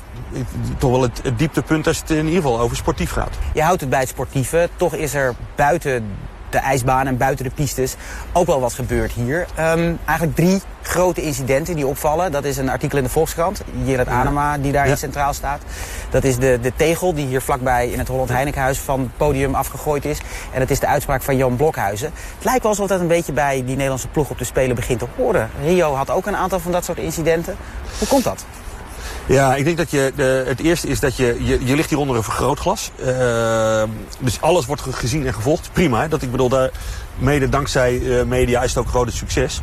toch wel het, het dieptepunt als het in ieder geval over sportief gaat. Je houdt het bij het sportieve. Toch is er buiten de ijsbaan en buiten de pistes ook wel wat gebeurd hier. Um, eigenlijk drie grote incidenten die opvallen. Dat is een artikel in de Volkskrant, Jillet Anema, die daar ja. centraal staat. Dat is de, de tegel die hier vlakbij in het Holland Heinekenhuis van het podium afgegooid is. En dat is de uitspraak van Jan Blokhuizen. Het lijkt wel alsof dat een beetje bij die Nederlandse ploeg op de Spelen begint te horen. Rio had ook een aantal van dat soort incidenten. Hoe komt dat? Ja, ik denk dat je, de, het eerste is dat je, je, ligt hier onder een vergrootglas. Uh, dus alles wordt gezien en gevolgd. Prima, hè? dat ik bedoel, daar, mede dankzij uh, media is het ook groot succes.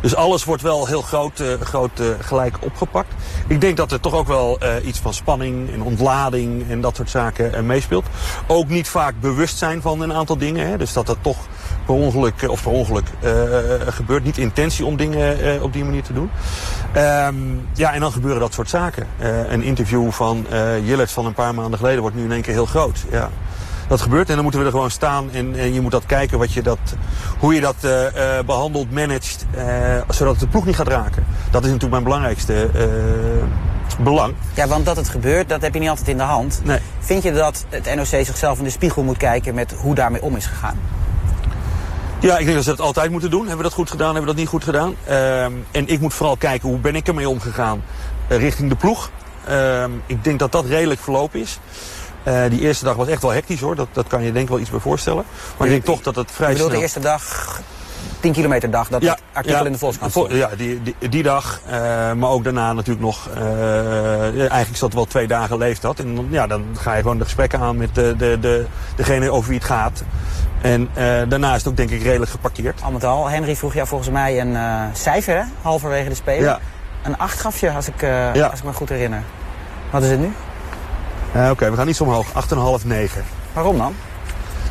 Dus alles wordt wel heel groot, uh, groot gelijk opgepakt. Ik denk dat er toch ook wel iets van spanning en ontlading en dat soort zaken meespeelt. Ook niet vaak bewust zijn van een aantal dingen. Hè? Dus dat dat toch per ongeluk, of per ongeluk gebeurt. Niet intentie om dingen op die manier te doen. Um, ja, en dan gebeuren dat soort zaken. een interview van Jillet van een paar maanden geleden wordt nu in één keer heel groot. Ja dat gebeurt. En dan moeten we er gewoon staan en, en je moet dat kijken wat je dat, hoe je dat uh, behandelt, managt, uh, zodat het de ploeg niet gaat raken. Dat is natuurlijk mijn belangrijkste belang. Ja, want dat het gebeurt, dat heb je niet altijd in de hand. Nee. Vind je dat het NOC zichzelf in de spiegel moet kijken met hoe daarmee om is gegaan? Ja, ik denk dat ze dat altijd moeten doen. Hebben we dat goed gedaan, hebben we dat niet goed gedaan? Uh, en ik moet vooral kijken hoe ben ik ermee omgegaan uh, richting de ploeg. Uh, ik denk dat dat redelijk verlopen is. Uh, die eerste dag was echt wel hectisch hoor. Dat, dat kan je denk ik wel iets bij voorstellen. Maar ik denk toch dat het vrij snel... de eerste dag, 10 kilometer dag, dat ja, artikel ja, in de Volkskrant vo Ja, die, die, die dag. Uh, maar ook daarna natuurlijk nog... Uh, eigenlijk zat wel twee dagen leeft dat. En ja, dan ga je gewoon de gesprekken aan met de, de, de, degene over wie het gaat. En daarna is het ook denk ik redelijk geparkeerd. Al met al, Henry vroeg jou volgens mij een cijfer hè? halverwege de Spelen. Ja. Een 8 gaf je, als ik, ja. als ik me goed herinner. Wat is het nu? Oké, okay, we gaan iets omhoog. 8,5, 9. Waarom dan?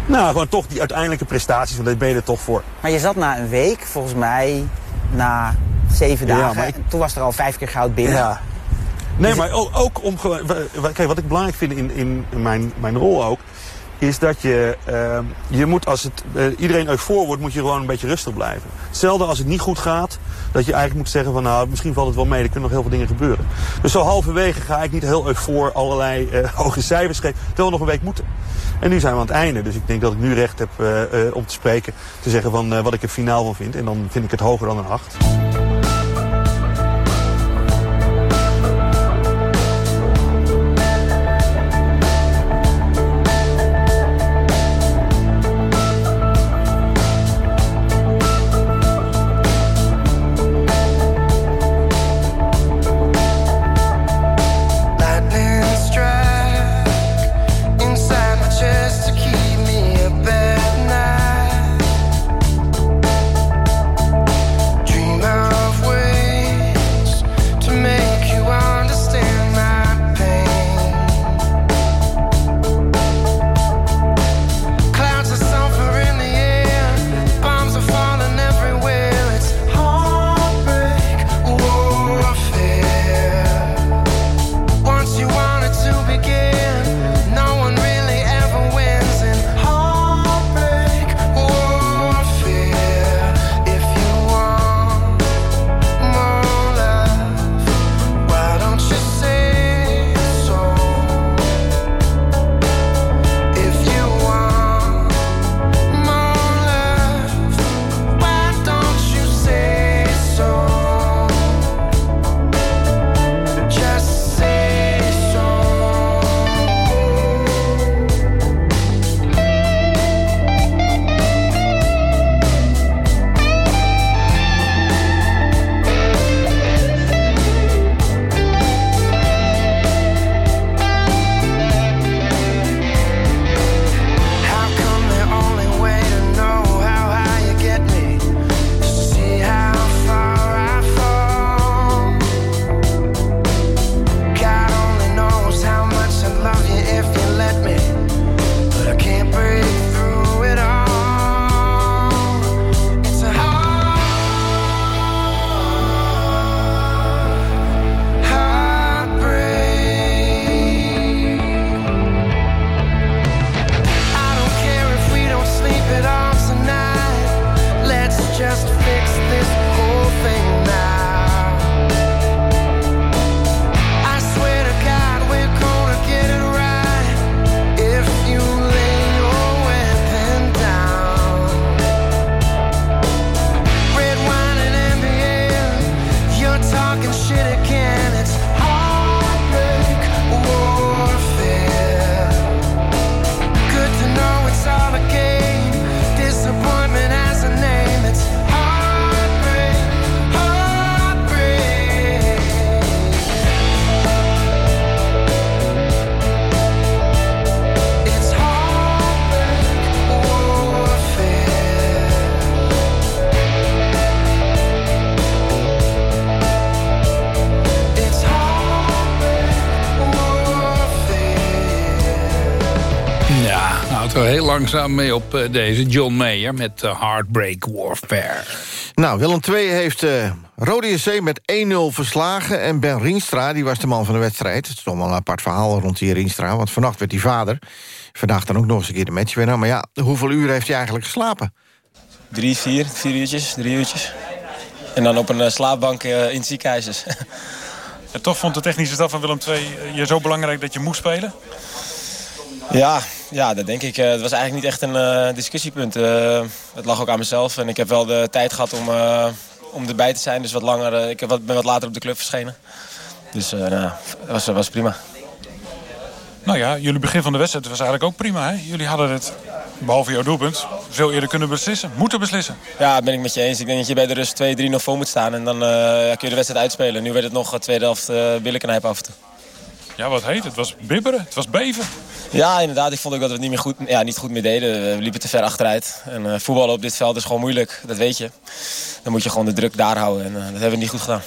Nou, gewoon toch die uiteindelijke prestaties, want daar ben je er toch voor. Maar je zat na een week, volgens mij, na zeven dagen. Ja, ik... Toen was er al vijf keer goud binnen. Ja. Nee, maar ook, ook om. Kijk, wat ik belangrijk vind in, in mijn, mijn rol ook... is dat je... Uh, je moet als het... Uh, iedereen eufor wordt, moet je gewoon een beetje rustig blijven. Hetzelfde als het niet goed gaat... dat je eigenlijk moet zeggen van... nou, misschien valt het wel mee, er kunnen nog heel veel dingen gebeuren. Dus zo halverwege ga ik niet heel eufor allerlei uh, hoge cijfers geven... terwijl we nog een week moeten. En nu zijn we aan het einde. Dus ik denk dat ik nu recht heb uh, om te spreken... te zeggen van wat ik er finaal van vind. En dan vind ik het hoger dan een 8. Langzaam mee op eh, deze John Mayer met eh, Heartbreak Warfare. Nou, Willem II heeft uh, Rode JC met 1-0 verslagen... en Ben Rienstra, die was de man van de wedstrijd. Het is toch wel een apart verhaal rond die Rienstra... want vannacht werd hij vader. Vandaag dan ook nog eens een keer de matchwinnaar. Maar ja, hoeveel uur heeft hij eigenlijk geslapen? Drie, vier, vier uurtjes, drie uurtjes. En dan op een uh, slaapbank uh, in het ziekenhuis. En toch vond de technische staf van Willem II je zo belangrijk dat je moest spelen? Ja, ja, dat denk ik. Uh, het was eigenlijk niet echt een discussiepunt. het lag ook aan mezelf. En ik heb wel de tijd gehad om, om erbij te zijn. Dus wat langer, ik ben wat later op de club verschenen. Dus nou, dat was, was prima. Nou ja, jullie begin van de wedstrijd was eigenlijk ook prima. Hè? Jullie hadden het, behalve jouw doelpunt, veel eerder kunnen beslissen. Moeten beslissen. Ja, dat ben ik met je eens. Ik denk dat je bij de rust 2-3 nog voor moet staan. En dan uh, kun je de wedstrijd uitspelen. Nu werd het nog tweede helft uh, af en toe. Ja, wat heet het? was bibberen, het was beven. Ja, inderdaad. Ik vond ook dat we het niet, meer goed, ja, niet goed meer deden. We liepen te ver achteruit. En uh, voetballen op dit veld is gewoon moeilijk, dat weet je. Dan moet je gewoon de druk daar houden. En dat hebben we niet goed gedaan.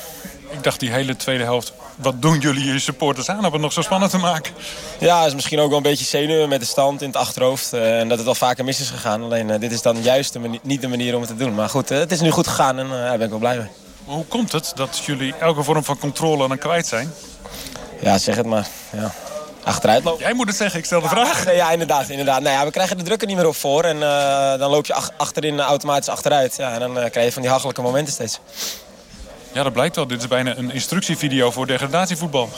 Ik dacht die hele tweede helft, wat doen jullie je supporters aan om het nog zo spannend te maken? Ja, is misschien ook wel een beetje zenuwen met de stand in het achterhoofd. Uh, en dat het al vaker mis is gegaan. Alleen dit is dan juist de niet de manier om het te doen. Maar goed, het is nu goed gegaan en daar ben ik wel blij mee. Hoe komt het dat jullie elke vorm van controle dan kwijt zijn? Ja, zeg het maar. Ja. Achteruit lopen. Jij moet het zeggen, ik stel de vraag. Ja, ja inderdaad. inderdaad. Nou ja, we krijgen de druk er niet meer op voor. En dan loop je ach achterin automatisch achteruit. Ja, en dan krijg je van die hachelijke momenten steeds. Ja, dat blijkt wel. Dit is bijna een instructievideo voor degradatievoetbal.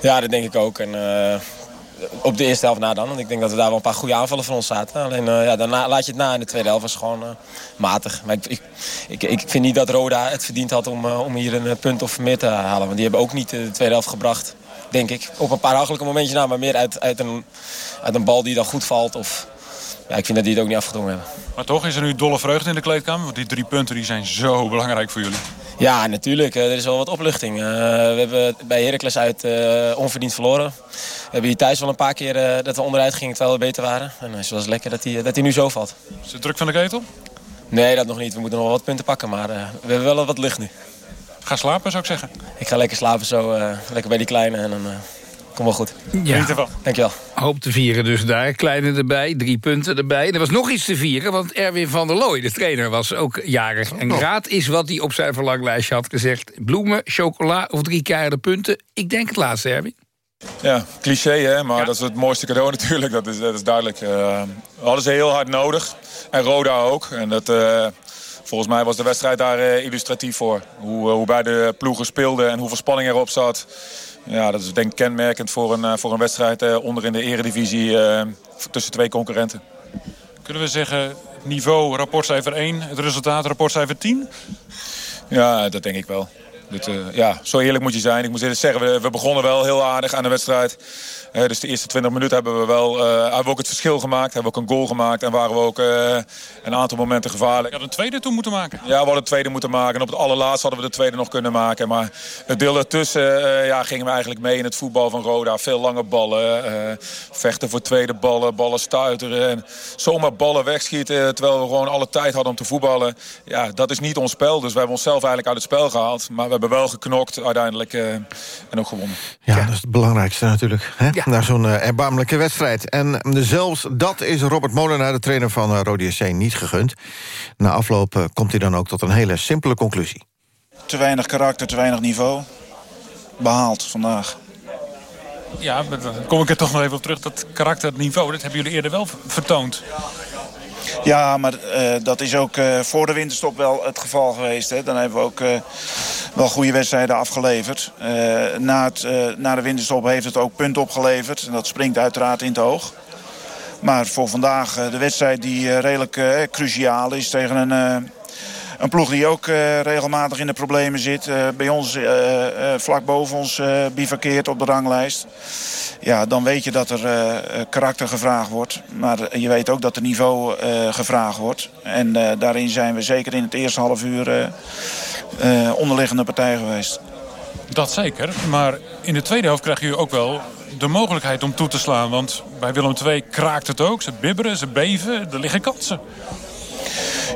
Ja, dat denk ik ook. En, uh, op de eerste helft na dan. Want ik denk dat we daar wel een paar goede aanvallen van ons zaten. Alleen uh, ja, daarna laat je het na. In de tweede helft was gewoon uh, matig. Maar ik, ik, ik, ik, vind niet dat Roda het verdiend had om, om hier een punt of meer te halen. Want die hebben ook niet de tweede helft gebracht. Denk ik. Op een paar hachelijke momentjes na. Maar meer uit, uit, een, uit een bal die dan goed valt. Of, ja, ik vind dat die het ook niet afgedwongen hebben. Maar toch is er nu dolle vreugde in de kleedkamer? Want die drie punten die zijn zo belangrijk voor jullie. Ja, natuurlijk. Er is wel wat opluchting. Uh, we hebben bij Heracles uit uh, onverdiend verloren. We hebben hier thuis wel een paar keer uh, dat we onderuit gingen terwijl we beter waren. En het was lekker dat hij, dat hij nu zo valt. Is het druk van de ketel? Nee, dat nog niet. We moeten nog wel wat punten pakken. Maar we hebben wel wat lucht nu. Ga slapen, zou ik zeggen. Ik ga lekker slapen zo. lekker bij die kleine. En dan Kom wel goed. Ja. Dankjewel. Hoop te vieren dus daar. Kleine erbij, drie punten erbij. Er was nog iets te vieren, want Erwin van der Looy, de trainer, was ook jarig. En raad is wat hij op zijn verlanglijstje had gezegd. Bloemen, chocola of drie keiharde punten. Ik denk het laatste, Erwin. Ja, cliché hè, maar dat is het mooiste cadeau natuurlijk, dat is, dat is duidelijk. Uh, we hadden ze heel hard nodig, en Roda ook. En dat, uh, volgens mij was de wedstrijd daar uh, illustratief voor. Hoe, hoe beide ploegen speelden en hoeveel spanning erop zat. Ja, dat is denk ik kenmerkend voor een, voor een wedstrijd onder in de eredivisie tussen twee concurrenten. Kunnen we zeggen niveau rapportcijfer 1, het resultaat rapportcijfer 10? Ja, dat denk ik wel. Dit, uh, ja, zo eerlijk moet je zijn. Ik moet zeggen, we, we begonnen wel heel aardig aan de wedstrijd. Uh, dus de eerste 20 minuten hebben we wel uh, hebben we ook het verschil gemaakt. Hebben we ook een goal gemaakt. En waren we ook uh, een aantal momenten gevaarlijk. Je had een tweede toen moeten maken. Ja, we hadden een tweede moeten maken. En op het allerlaatst hadden we de tweede nog kunnen maken. Maar het deel ertussen ja, gingen we eigenlijk mee in het voetbal van Roda. Veel lange ballen. vechten voor tweede ballen. Ballen stuiteren. En zomaar ballen wegschieten. Terwijl we gewoon alle tijd hadden om te voetballen. Ja, dat is niet ons spel. Dus we hebben onszelf eigenlijk uit het spel gehaald. Maar we hebben wel geknokt uiteindelijk. en ook gewonnen. Ja, ja, dat is het belangrijkste natuurlijk. Hè? Ja. Naar zo'n uh, erbarmelijke wedstrijd. En zelfs dat is Robert Molenaar, de trainer van uh, Rode SC, niet gegund. Na afloop uh, komt hij dan ook tot een hele simpele conclusie. Te weinig karakter, te weinig niveau. Behaald vandaag. Ja, dan kom ik er toch nog even op terug. Dat karakter, het niveau, dat hebben jullie eerder wel vertoond. Ja, maar uh, dat is ook uh, voor de winterstop wel het geval geweest. Hè. Dan hebben we ook uh, wel goede wedstrijden afgeleverd. na, het, na de winterstop heeft het ook punt opgeleverd. En dat springt uiteraard in het oog. Maar voor vandaag de wedstrijd die redelijk cruciaal is tegen een, een ploeg die ook regelmatig in de problemen zit. bij ons vlak boven ons bivakkeert op de ranglijst ja, dan weet je dat er karakter gevraagd wordt. Maar je weet ook dat er niveau gevraagd wordt. En daarin zijn we zeker in het eerste half uur onderliggende partij geweest. Dat zeker, maar in de tweede helft krijg je ook wel de mogelijkheid om toe te slaan. Want bij Willem II kraakt het ook. Ze bibberen, ze beven, er liggen kansen.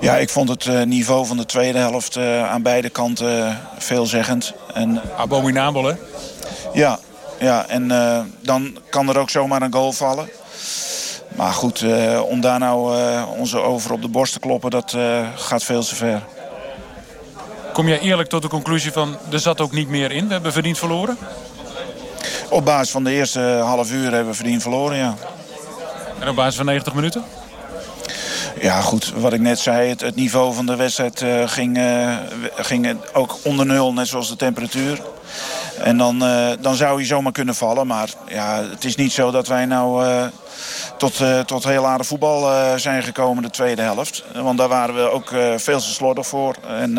Ja, ik vond het niveau van de tweede helft aan beide kanten veelzeggend. En... Abominabel, hè? Ja, ja, en dan kan er ook zomaar een goal vallen. Maar goed, eh, om daar nou eh, onze over op de borst te kloppen, dat eh, gaat veel te ver. Kom jij eerlijk tot de conclusie van... er zat ook niet meer in, we hebben verdiend verloren? Op basis van de eerste half uur hebben we verdiend verloren, ja. En op basis van 90 minuten? Ja, goed, wat ik net zei, het, het niveau van de wedstrijd eh, ging, eh, ging ook onder nul, net zoals de temperatuur. En dan, eh, dan zou hij zomaar kunnen vallen. Maar ja, het is niet zo dat wij nou tot, tot heel aardig voetbal zijn gekomen de tweede helft. Want daar waren we ook veel te slordig voor. En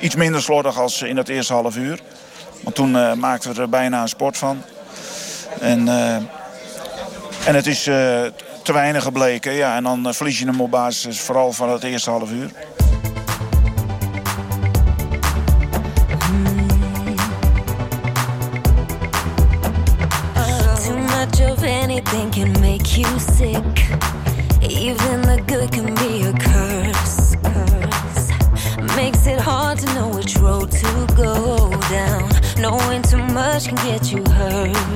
iets minder slordig als in het eerste half uur. Want toen maakten we er bijna een sport van. En, en het is te weinig gebleken. Ja, en dan eh, verlies je hem op basis vooral van het eerste half uur. Anything can make you sick. Even the good can be a curse. curse. Makes it hard to know which road to go down. Knowing too much can get you hurt.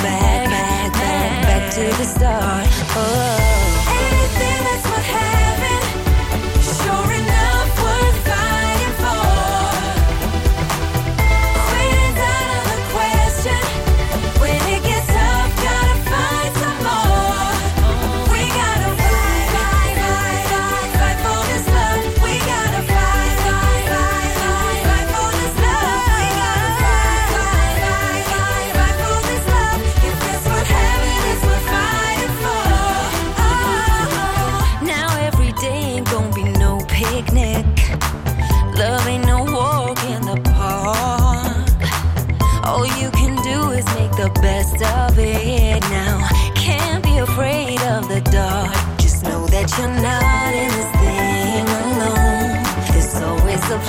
to the start. Oh.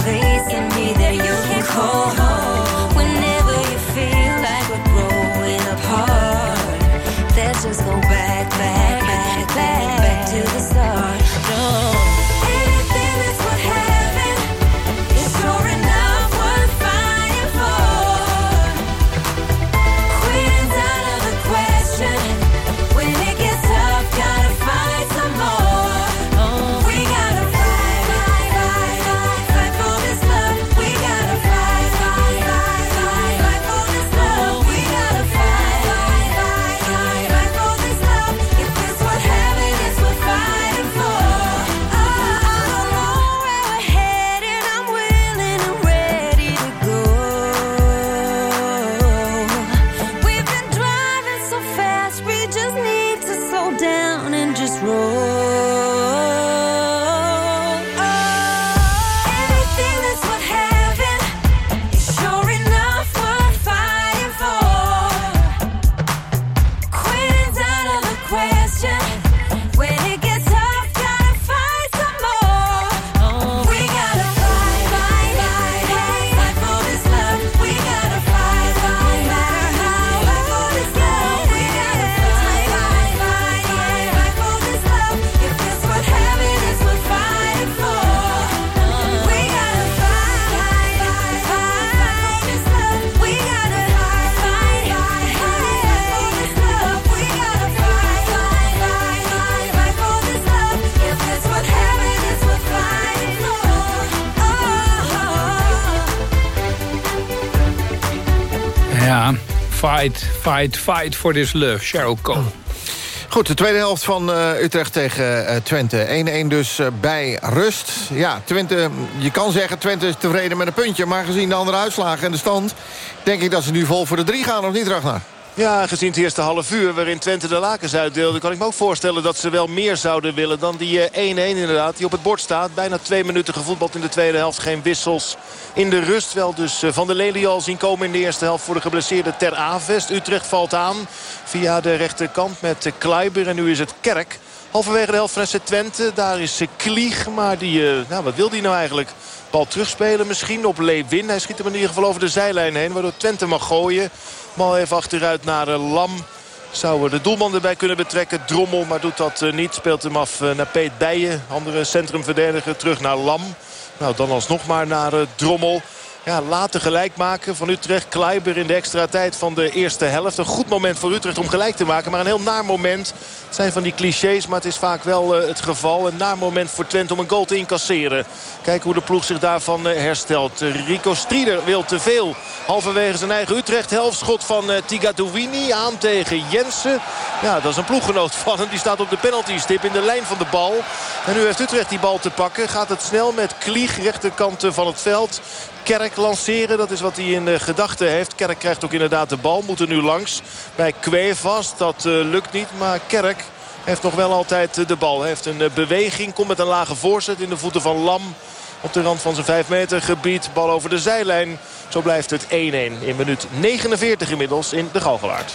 Place in me that you can call home. Fight, fight, fight for this love. Cheryl Cole. Goed, de tweede helft van eh, Utrecht tegen eh, Twente. 1-1 dus eh, bij rust. Ja, Twente, je kan zeggen Twente is tevreden met een puntje... maar gezien de andere uitslagen en de stand... denk ik dat ze nu vol voor de drie gaan, of niet, Ragnar? Ja, gezien het eerste half uur waarin Twente de lakens uitdeelde... kan ik me ook voorstellen dat ze wel meer zouden willen dan die eh, 1-1 inderdaad. Die op het bord staat. Bijna twee minuten gevoetbald in de tweede helft. Geen wissels in de rust. Wel dus eh, Van der Lely al zien komen in de eerste helft voor de geblesseerde Ter Avest. Utrecht valt aan via de rechterkant met eh, Kleiber. En nu is het Kerk Halverwege de helft van FC Twente. Daar is eh, Klieg. Maar die, eh, nou, wat wil die nou eigenlijk? Bal terugspelen misschien op Lewin. Hij schiet hem in ieder geval over de zijlijn heen. Waardoor Twente mag gooien. Bal even achteruit naar eh, Lam. Zou de doelman erbij kunnen betrekken. Drommel, maar doet dat niet. Speelt hem af naar Peet Bijen. Andere centrumverdediger terug naar Lam. Nou, dan alsnog maar naar Drommel. Ja, laten gelijk maken van Utrecht. Kleiber in de extra tijd van de eerste helft. Een goed moment voor Utrecht om gelijk te maken. Maar een heel naar moment. Het zijn van die clichés, maar het is vaak wel eh, het geval. Een naar moment voor Twente om een goal te incasseren. Kijken hoe de ploeg zich daarvan eh, herstelt. Rico Strieder wil te veel. Halverwege zijn eigen Utrecht. Helftschot van eh, Tigatouini aan tegen Jensen. Ja, dat is een ploeggenoot van hem. Die staat op de penaltystip in de lijn van de bal. En nu heeft Utrecht die bal te pakken. Gaat het snel met Klieg, rechterkant van het veld. Kerk lanceren, dat is wat hij in gedachten heeft. Kerk krijgt ook inderdaad de bal, moet er nu langs bij Kwevast. Dat eh, lukt niet, maar Kerk heeft nog wel altijd eh, de bal. Heeft een eh, beweging, komt met een lage voorzet in de voeten van Lam. Op de rand van zijn 5 meter gebied, bal over de zijlijn. Zo blijft het 1-1 in minuut 49 inmiddels in de Galgenwaard.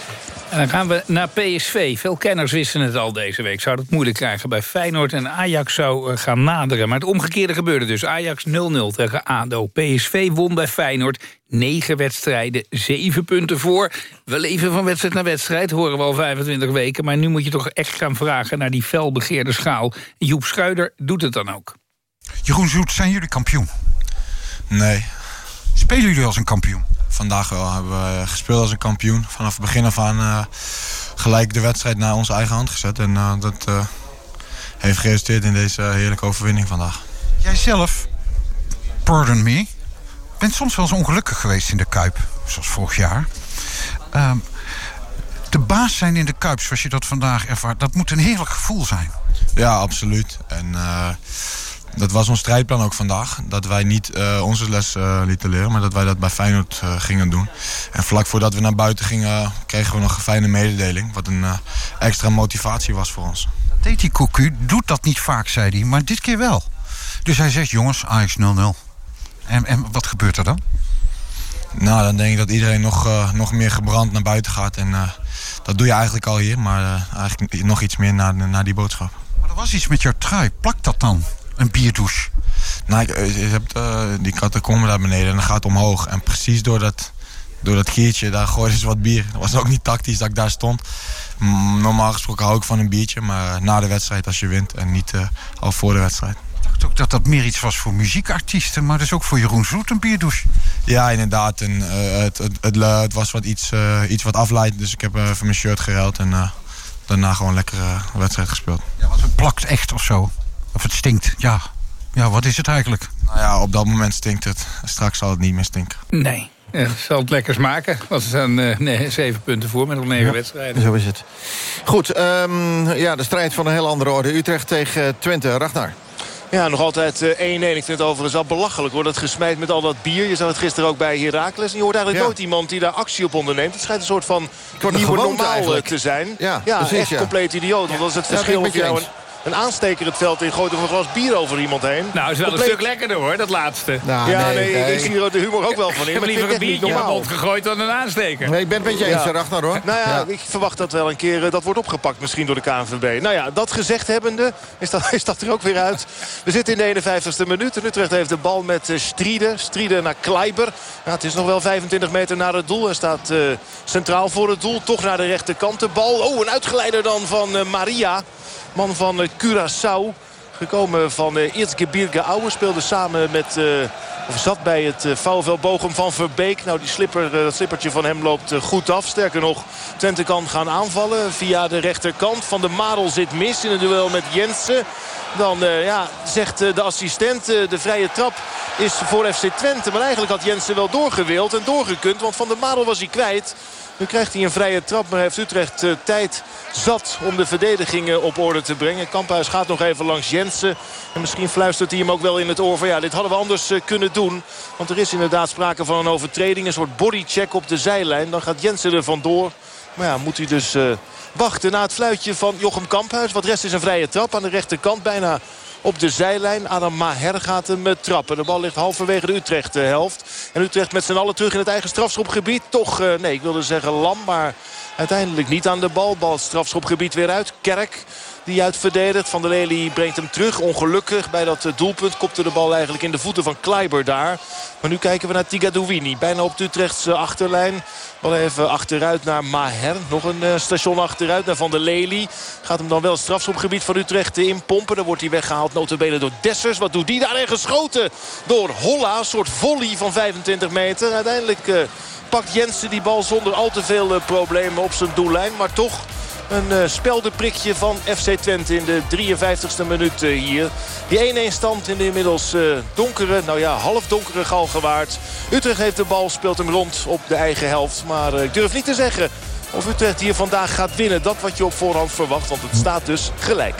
En dan gaan we naar PSV. Veel kenners wisten het al deze week. Zou het moeilijk krijgen bij Feyenoord en Ajax zou eh, gaan naderen. Maar het omgekeerde gebeurde dus. Ajax 0-0 tegen ADO. PSV won bij Feyenoord. 9 wedstrijden, 7 punten voor. We leven van wedstrijd naar wedstrijd, horen we al 25 weken. Maar nu moet je toch echt gaan vragen naar die felbegeerde schaal. Joep Schuider doet het dan ook. Jeroen Zoet, zijn jullie kampioen? Nee. Spelen jullie als een kampioen? Vandaag wel hebben we gespeeld als een kampioen. Vanaf het begin af aan eh, gelijk de wedstrijd naar onze eigen hand gezet. En eh, dat eh, heeft geresulteerd in deze heerlijke overwinning vandaag. Jij zelf, pardon me, bent soms wel eens ongelukkig geweest in de Kuip. Zoals vorig jaar. Ehm, de baas zijn in de Kuip, zoals je dat vandaag ervaart... dat moet een heerlijk gevoel zijn. Ja, absoluut. En dat was ons strijdplan ook vandaag. Dat wij niet eh, onze les eh, lieten leren, maar dat wij dat bij Feyenoord eh, gingen doen. En vlak voordat we naar buiten gingen, kregen we nog een fijne mededeling. Wat een extra motivatie was voor ons. Dat deed die Cocu, doet dat niet vaak, zei hij, maar dit keer wel. Dus hij zegt, jongens, Ajax 0-0. En, en wat gebeurt er dan? Nou, dan denk ik dat iedereen nog, nog meer gebrand naar buiten gaat. En dat doe je eigenlijk al hier, maar eigenlijk nog iets meer na, na die boodschap. Maar er was iets met jouw trui. Plakt dat dan? Een bierdouche? Nou, je hebt eh, die catacombe daar beneden en dan gaat omhoog. En precies door dat, door dat kiertje, daar gooiden ze wat bier. Dat was ook niet tactisch dat ik daar stond. Normaal gesproken hou ik van een biertje, maar eh, na de wedstrijd als je wint en niet eh, al voor de wedstrijd. Ik dacht ook dat dat meer iets was voor muziekartiesten... maar dus ook voor Jeroen Zoet een bierdouche. Ja, inderdaad. En, eh, het, het, het, eh, het was wat iets, eh, iets wat afleidt, dus ik heb eh, even mijn shirt geruild en eh, daarna gewoon lekker eh, wedstrijd gespeeld. Ja, want het plakt echt of zo. Of het stinkt, ja. Ja, wat is het eigenlijk? Nou ja, op dat moment stinkt het. Straks zal het niet meer stinken. Nee. Ja, zal het lekker smaken. Want ze staan eh, nee, zeven punten voor met nog negen Ja, wedstrijden. Zo is het. Goed, ehm, ja, de strijd van een heel andere orde. Utrecht tegen Twente. Ragnar. Ja, nog altijd eh, 1-1. Ik vind het overigens al belachelijk hoor. Dat gesmijt met al dat bier. Je zag het gisteren ook bij Heracles. En je hoort eigenlijk Ja. nooit iemand die daar actie op onderneemt. Het schijnt een soort van nieuwe normaal eh, eigenlijk. te zijn. Ja, precies, echt ja. compleet idioot. Want dat is het verschil of nou een, een aansteker het veld in gooit... of een glas bier over iemand heen. Nou, is wel Compleet- een stuk lekkerder hoor, dat laatste. Nou, ja, nee, nee, nee. ik zie er de humor ook wel van in. Ik heb liever een biertje in mijn normaal. mond gegooid dan een aansteker. Nee, ik ben het met je eens. Ragnar, hoor. Nou ja, Ja. ik verwacht dat wel een keer eh, dat wordt opgepakt misschien door de KNVB. Nou ja, dat gezegd hebbende is dat, is dat er ook weer uit. We zitten in de 51ste minuut. En Utrecht heeft de bal met uh, Strieden. Strieden naar Kleiber. Ja, het is nog wel 25 meter naar het doel. Hij staat eh, centraal voor het doel. Toch naar de rechterkant de bal. Oh, een uitgeleider dan van eh, Maria. Man van eh, Curaçao. Gekomen van uh, Erzgebirge Aue. Speelde samen met... eh, of zat bij het VfL Bochum van Verbeek. Nou, die slipper, eh, dat slippertje van hem loopt eh, goed af. Sterker nog, Twente kan gaan aanvallen via de rechterkant. Van de Marel zit mis in een duel met Jensen. Dan eh, ja, zegt eh, de assistent, eh, de vrije trap is voor FC Twente. Maar eigenlijk had Jensen wel doorgewild en doorgekund. Want Van de Marel was hij kwijt. Nu krijgt hij een vrije trap, maar heeft Utrecht eh, tijd zat om de verdediging eh, op orde te brengen. Kamphuis gaat nog even langs Jensen. En misschien fluistert hij hem ook wel in het oor van ja, dit hadden we anders eh, kunnen doen. Want er is inderdaad sprake van een overtreding. Een soort bodycheck op de zijlijn. Dan gaat Jensen er vandoor. Maar ja, moet hij dus eh, wachten na het fluitje van Jochem Kamphuis. Wat rest is een vrije trap aan de rechterkant. Bijna op de zijlijn. Adam Maher gaat hem eh, trappen. De bal ligt halverwege de Utrecht-helft. En Utrecht met z'n allen terug in het eigen strafschopgebied. Toch, eh, nee, ik wilde zeggen lam, maar uiteindelijk niet aan de bal. Bal strafschopgebied weer uit. Kerk. Die uitverdedigt. Van der Lely brengt hem terug. Ongelukkig bij dat eh, doelpunt kopte de bal eigenlijk in de voeten van Kleiber daar. Maar nu kijken we naar Tigadouini. Bijna op de Utrechtse achterlijn. Bal even achteruit naar Maher. Nog een eh, station achteruit naar Van der Lely. Gaat hem dan wel strafschopgebied van Utrecht inpompen. Dan wordt hij weggehaald notabene door Dessers. Wat doet die daar? En geschoten door Holla. Een soort volley van 25 meter. Uiteindelijk pakt Jensen die bal zonder al te veel problemen op zijn doellijn. Maar toch een uh, speldenprikje van FC Twente in de 53ste minuut uh, hier. Die 1-1 stand in de inmiddels uh, donkere, nou ja, half donkere Galgenwaard. Utrecht heeft de bal, speelt hem rond op de eigen helft. Maar ik durf niet te zeggen of Utrecht hier vandaag gaat winnen. Dat wat je op voorhand verwacht, want het staat dus gelijk.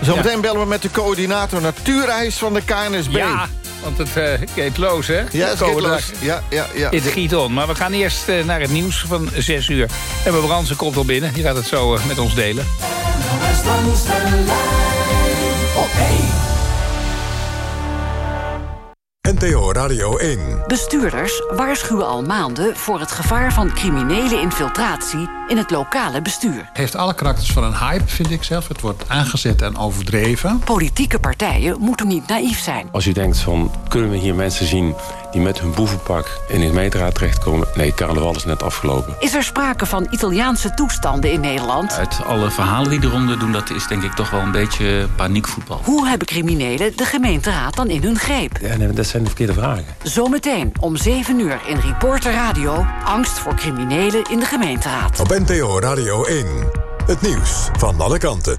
Zometeen ja. bellen we met de coördinator natuurreis van de KNSB. Ja. Want het uh, Loos, hè? Ja, het. Ja, ja, ja. In de Gieton. Maar we gaan eerst uh, naar het nieuws van 6 uur. En we Brandsen komt al binnen. Die gaat het zo uh, met ons delen. Op 1. NTO Radio 1. Bestuurders waarschuwen al maanden voor het gevaar van criminele infiltratie in het lokale bestuur. Het heeft alle karakters van een hype, vind ik zelf. Het wordt aangezet en overdreven. Politieke partijen moeten niet naïef zijn. Als u denkt van, kunnen we hier mensen zien die met hun boevenpak in het meetraad terechtkomen. Nee, carnaval is net afgelopen. Is er sprake van Italiaanse toestanden in Nederland? Uit alle verhalen die eronder doen, dat is denk ik toch wel een beetje paniekvoetbal. Hoe hebben criminelen de gemeenteraad dan in hun greep? Ja, nee, dat zijn de verkeerde vragen. Zometeen om 7 uur in Reporter Radio. Angst voor criminelen in de gemeenteraad. Op NTO Radio 1. Het nieuws van alle kanten.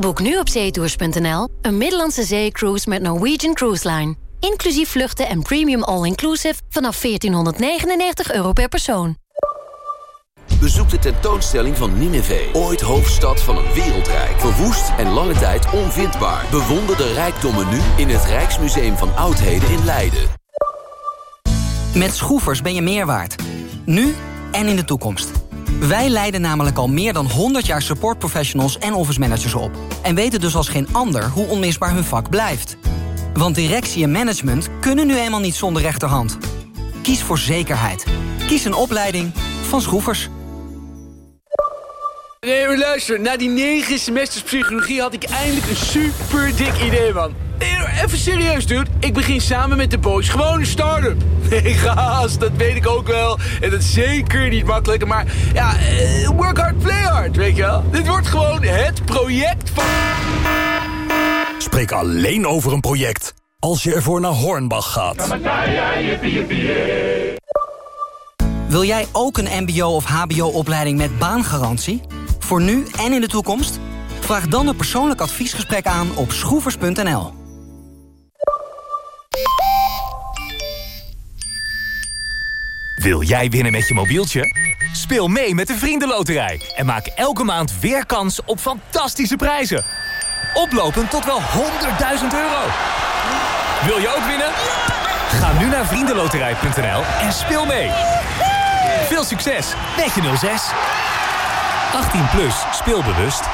Boek nu op zeetours.nl een Middellandse zeecruise met Norwegian Cruise Line. Inclusief vluchten en premium all-inclusive vanaf 1499 euro per persoon. Bezoek de tentoonstelling van Nineveh, ooit hoofdstad van een wereldrijk. Verwoest en lange tijd onvindbaar. Bewonder de rijkdommen nu in het Rijksmuseum van Oudheden in Leiden. Met Schroefers ben je meer waard. Nu en in de toekomst. Wij leiden namelijk al meer dan 100 jaar supportprofessionals en office managers op. En weten dus als geen ander hoe onmisbaar hun vak blijft. Want directie en management kunnen nu eenmaal niet zonder rechterhand. Kies voor zekerheid. Kies een opleiding van Schroefers. Nee, maar luister. Na die negen semesters psychologie had ik eindelijk een super dik idee, man. Nee, even serieus, dude. Ik begin samen met de boys gewoon een start-up. Nee, gast, dat weet ik ook wel. En dat is zeker niet makkelijk. Maar ja, eh, work hard, play hard, weet je wel. Dit wordt gewoon het project van... Spreek alleen over een project als je ervoor naar Hornbach gaat. Wil jij ook een mbo- of hbo-opleiding met baangarantie? Voor nu en in de toekomst? Vraag dan een persoonlijk adviesgesprek aan op schroevers.nl. Wil jij winnen met je mobieltje? Speel mee met de Vriendenloterij en maak elke maand weer kans op fantastische prijzen. Oplopend tot wel 100.000 euro. Wil je ook winnen? Ga nu naar vriendenloterij.nl en speel mee. Veel succes met je 06. 18 plus, speelbewust.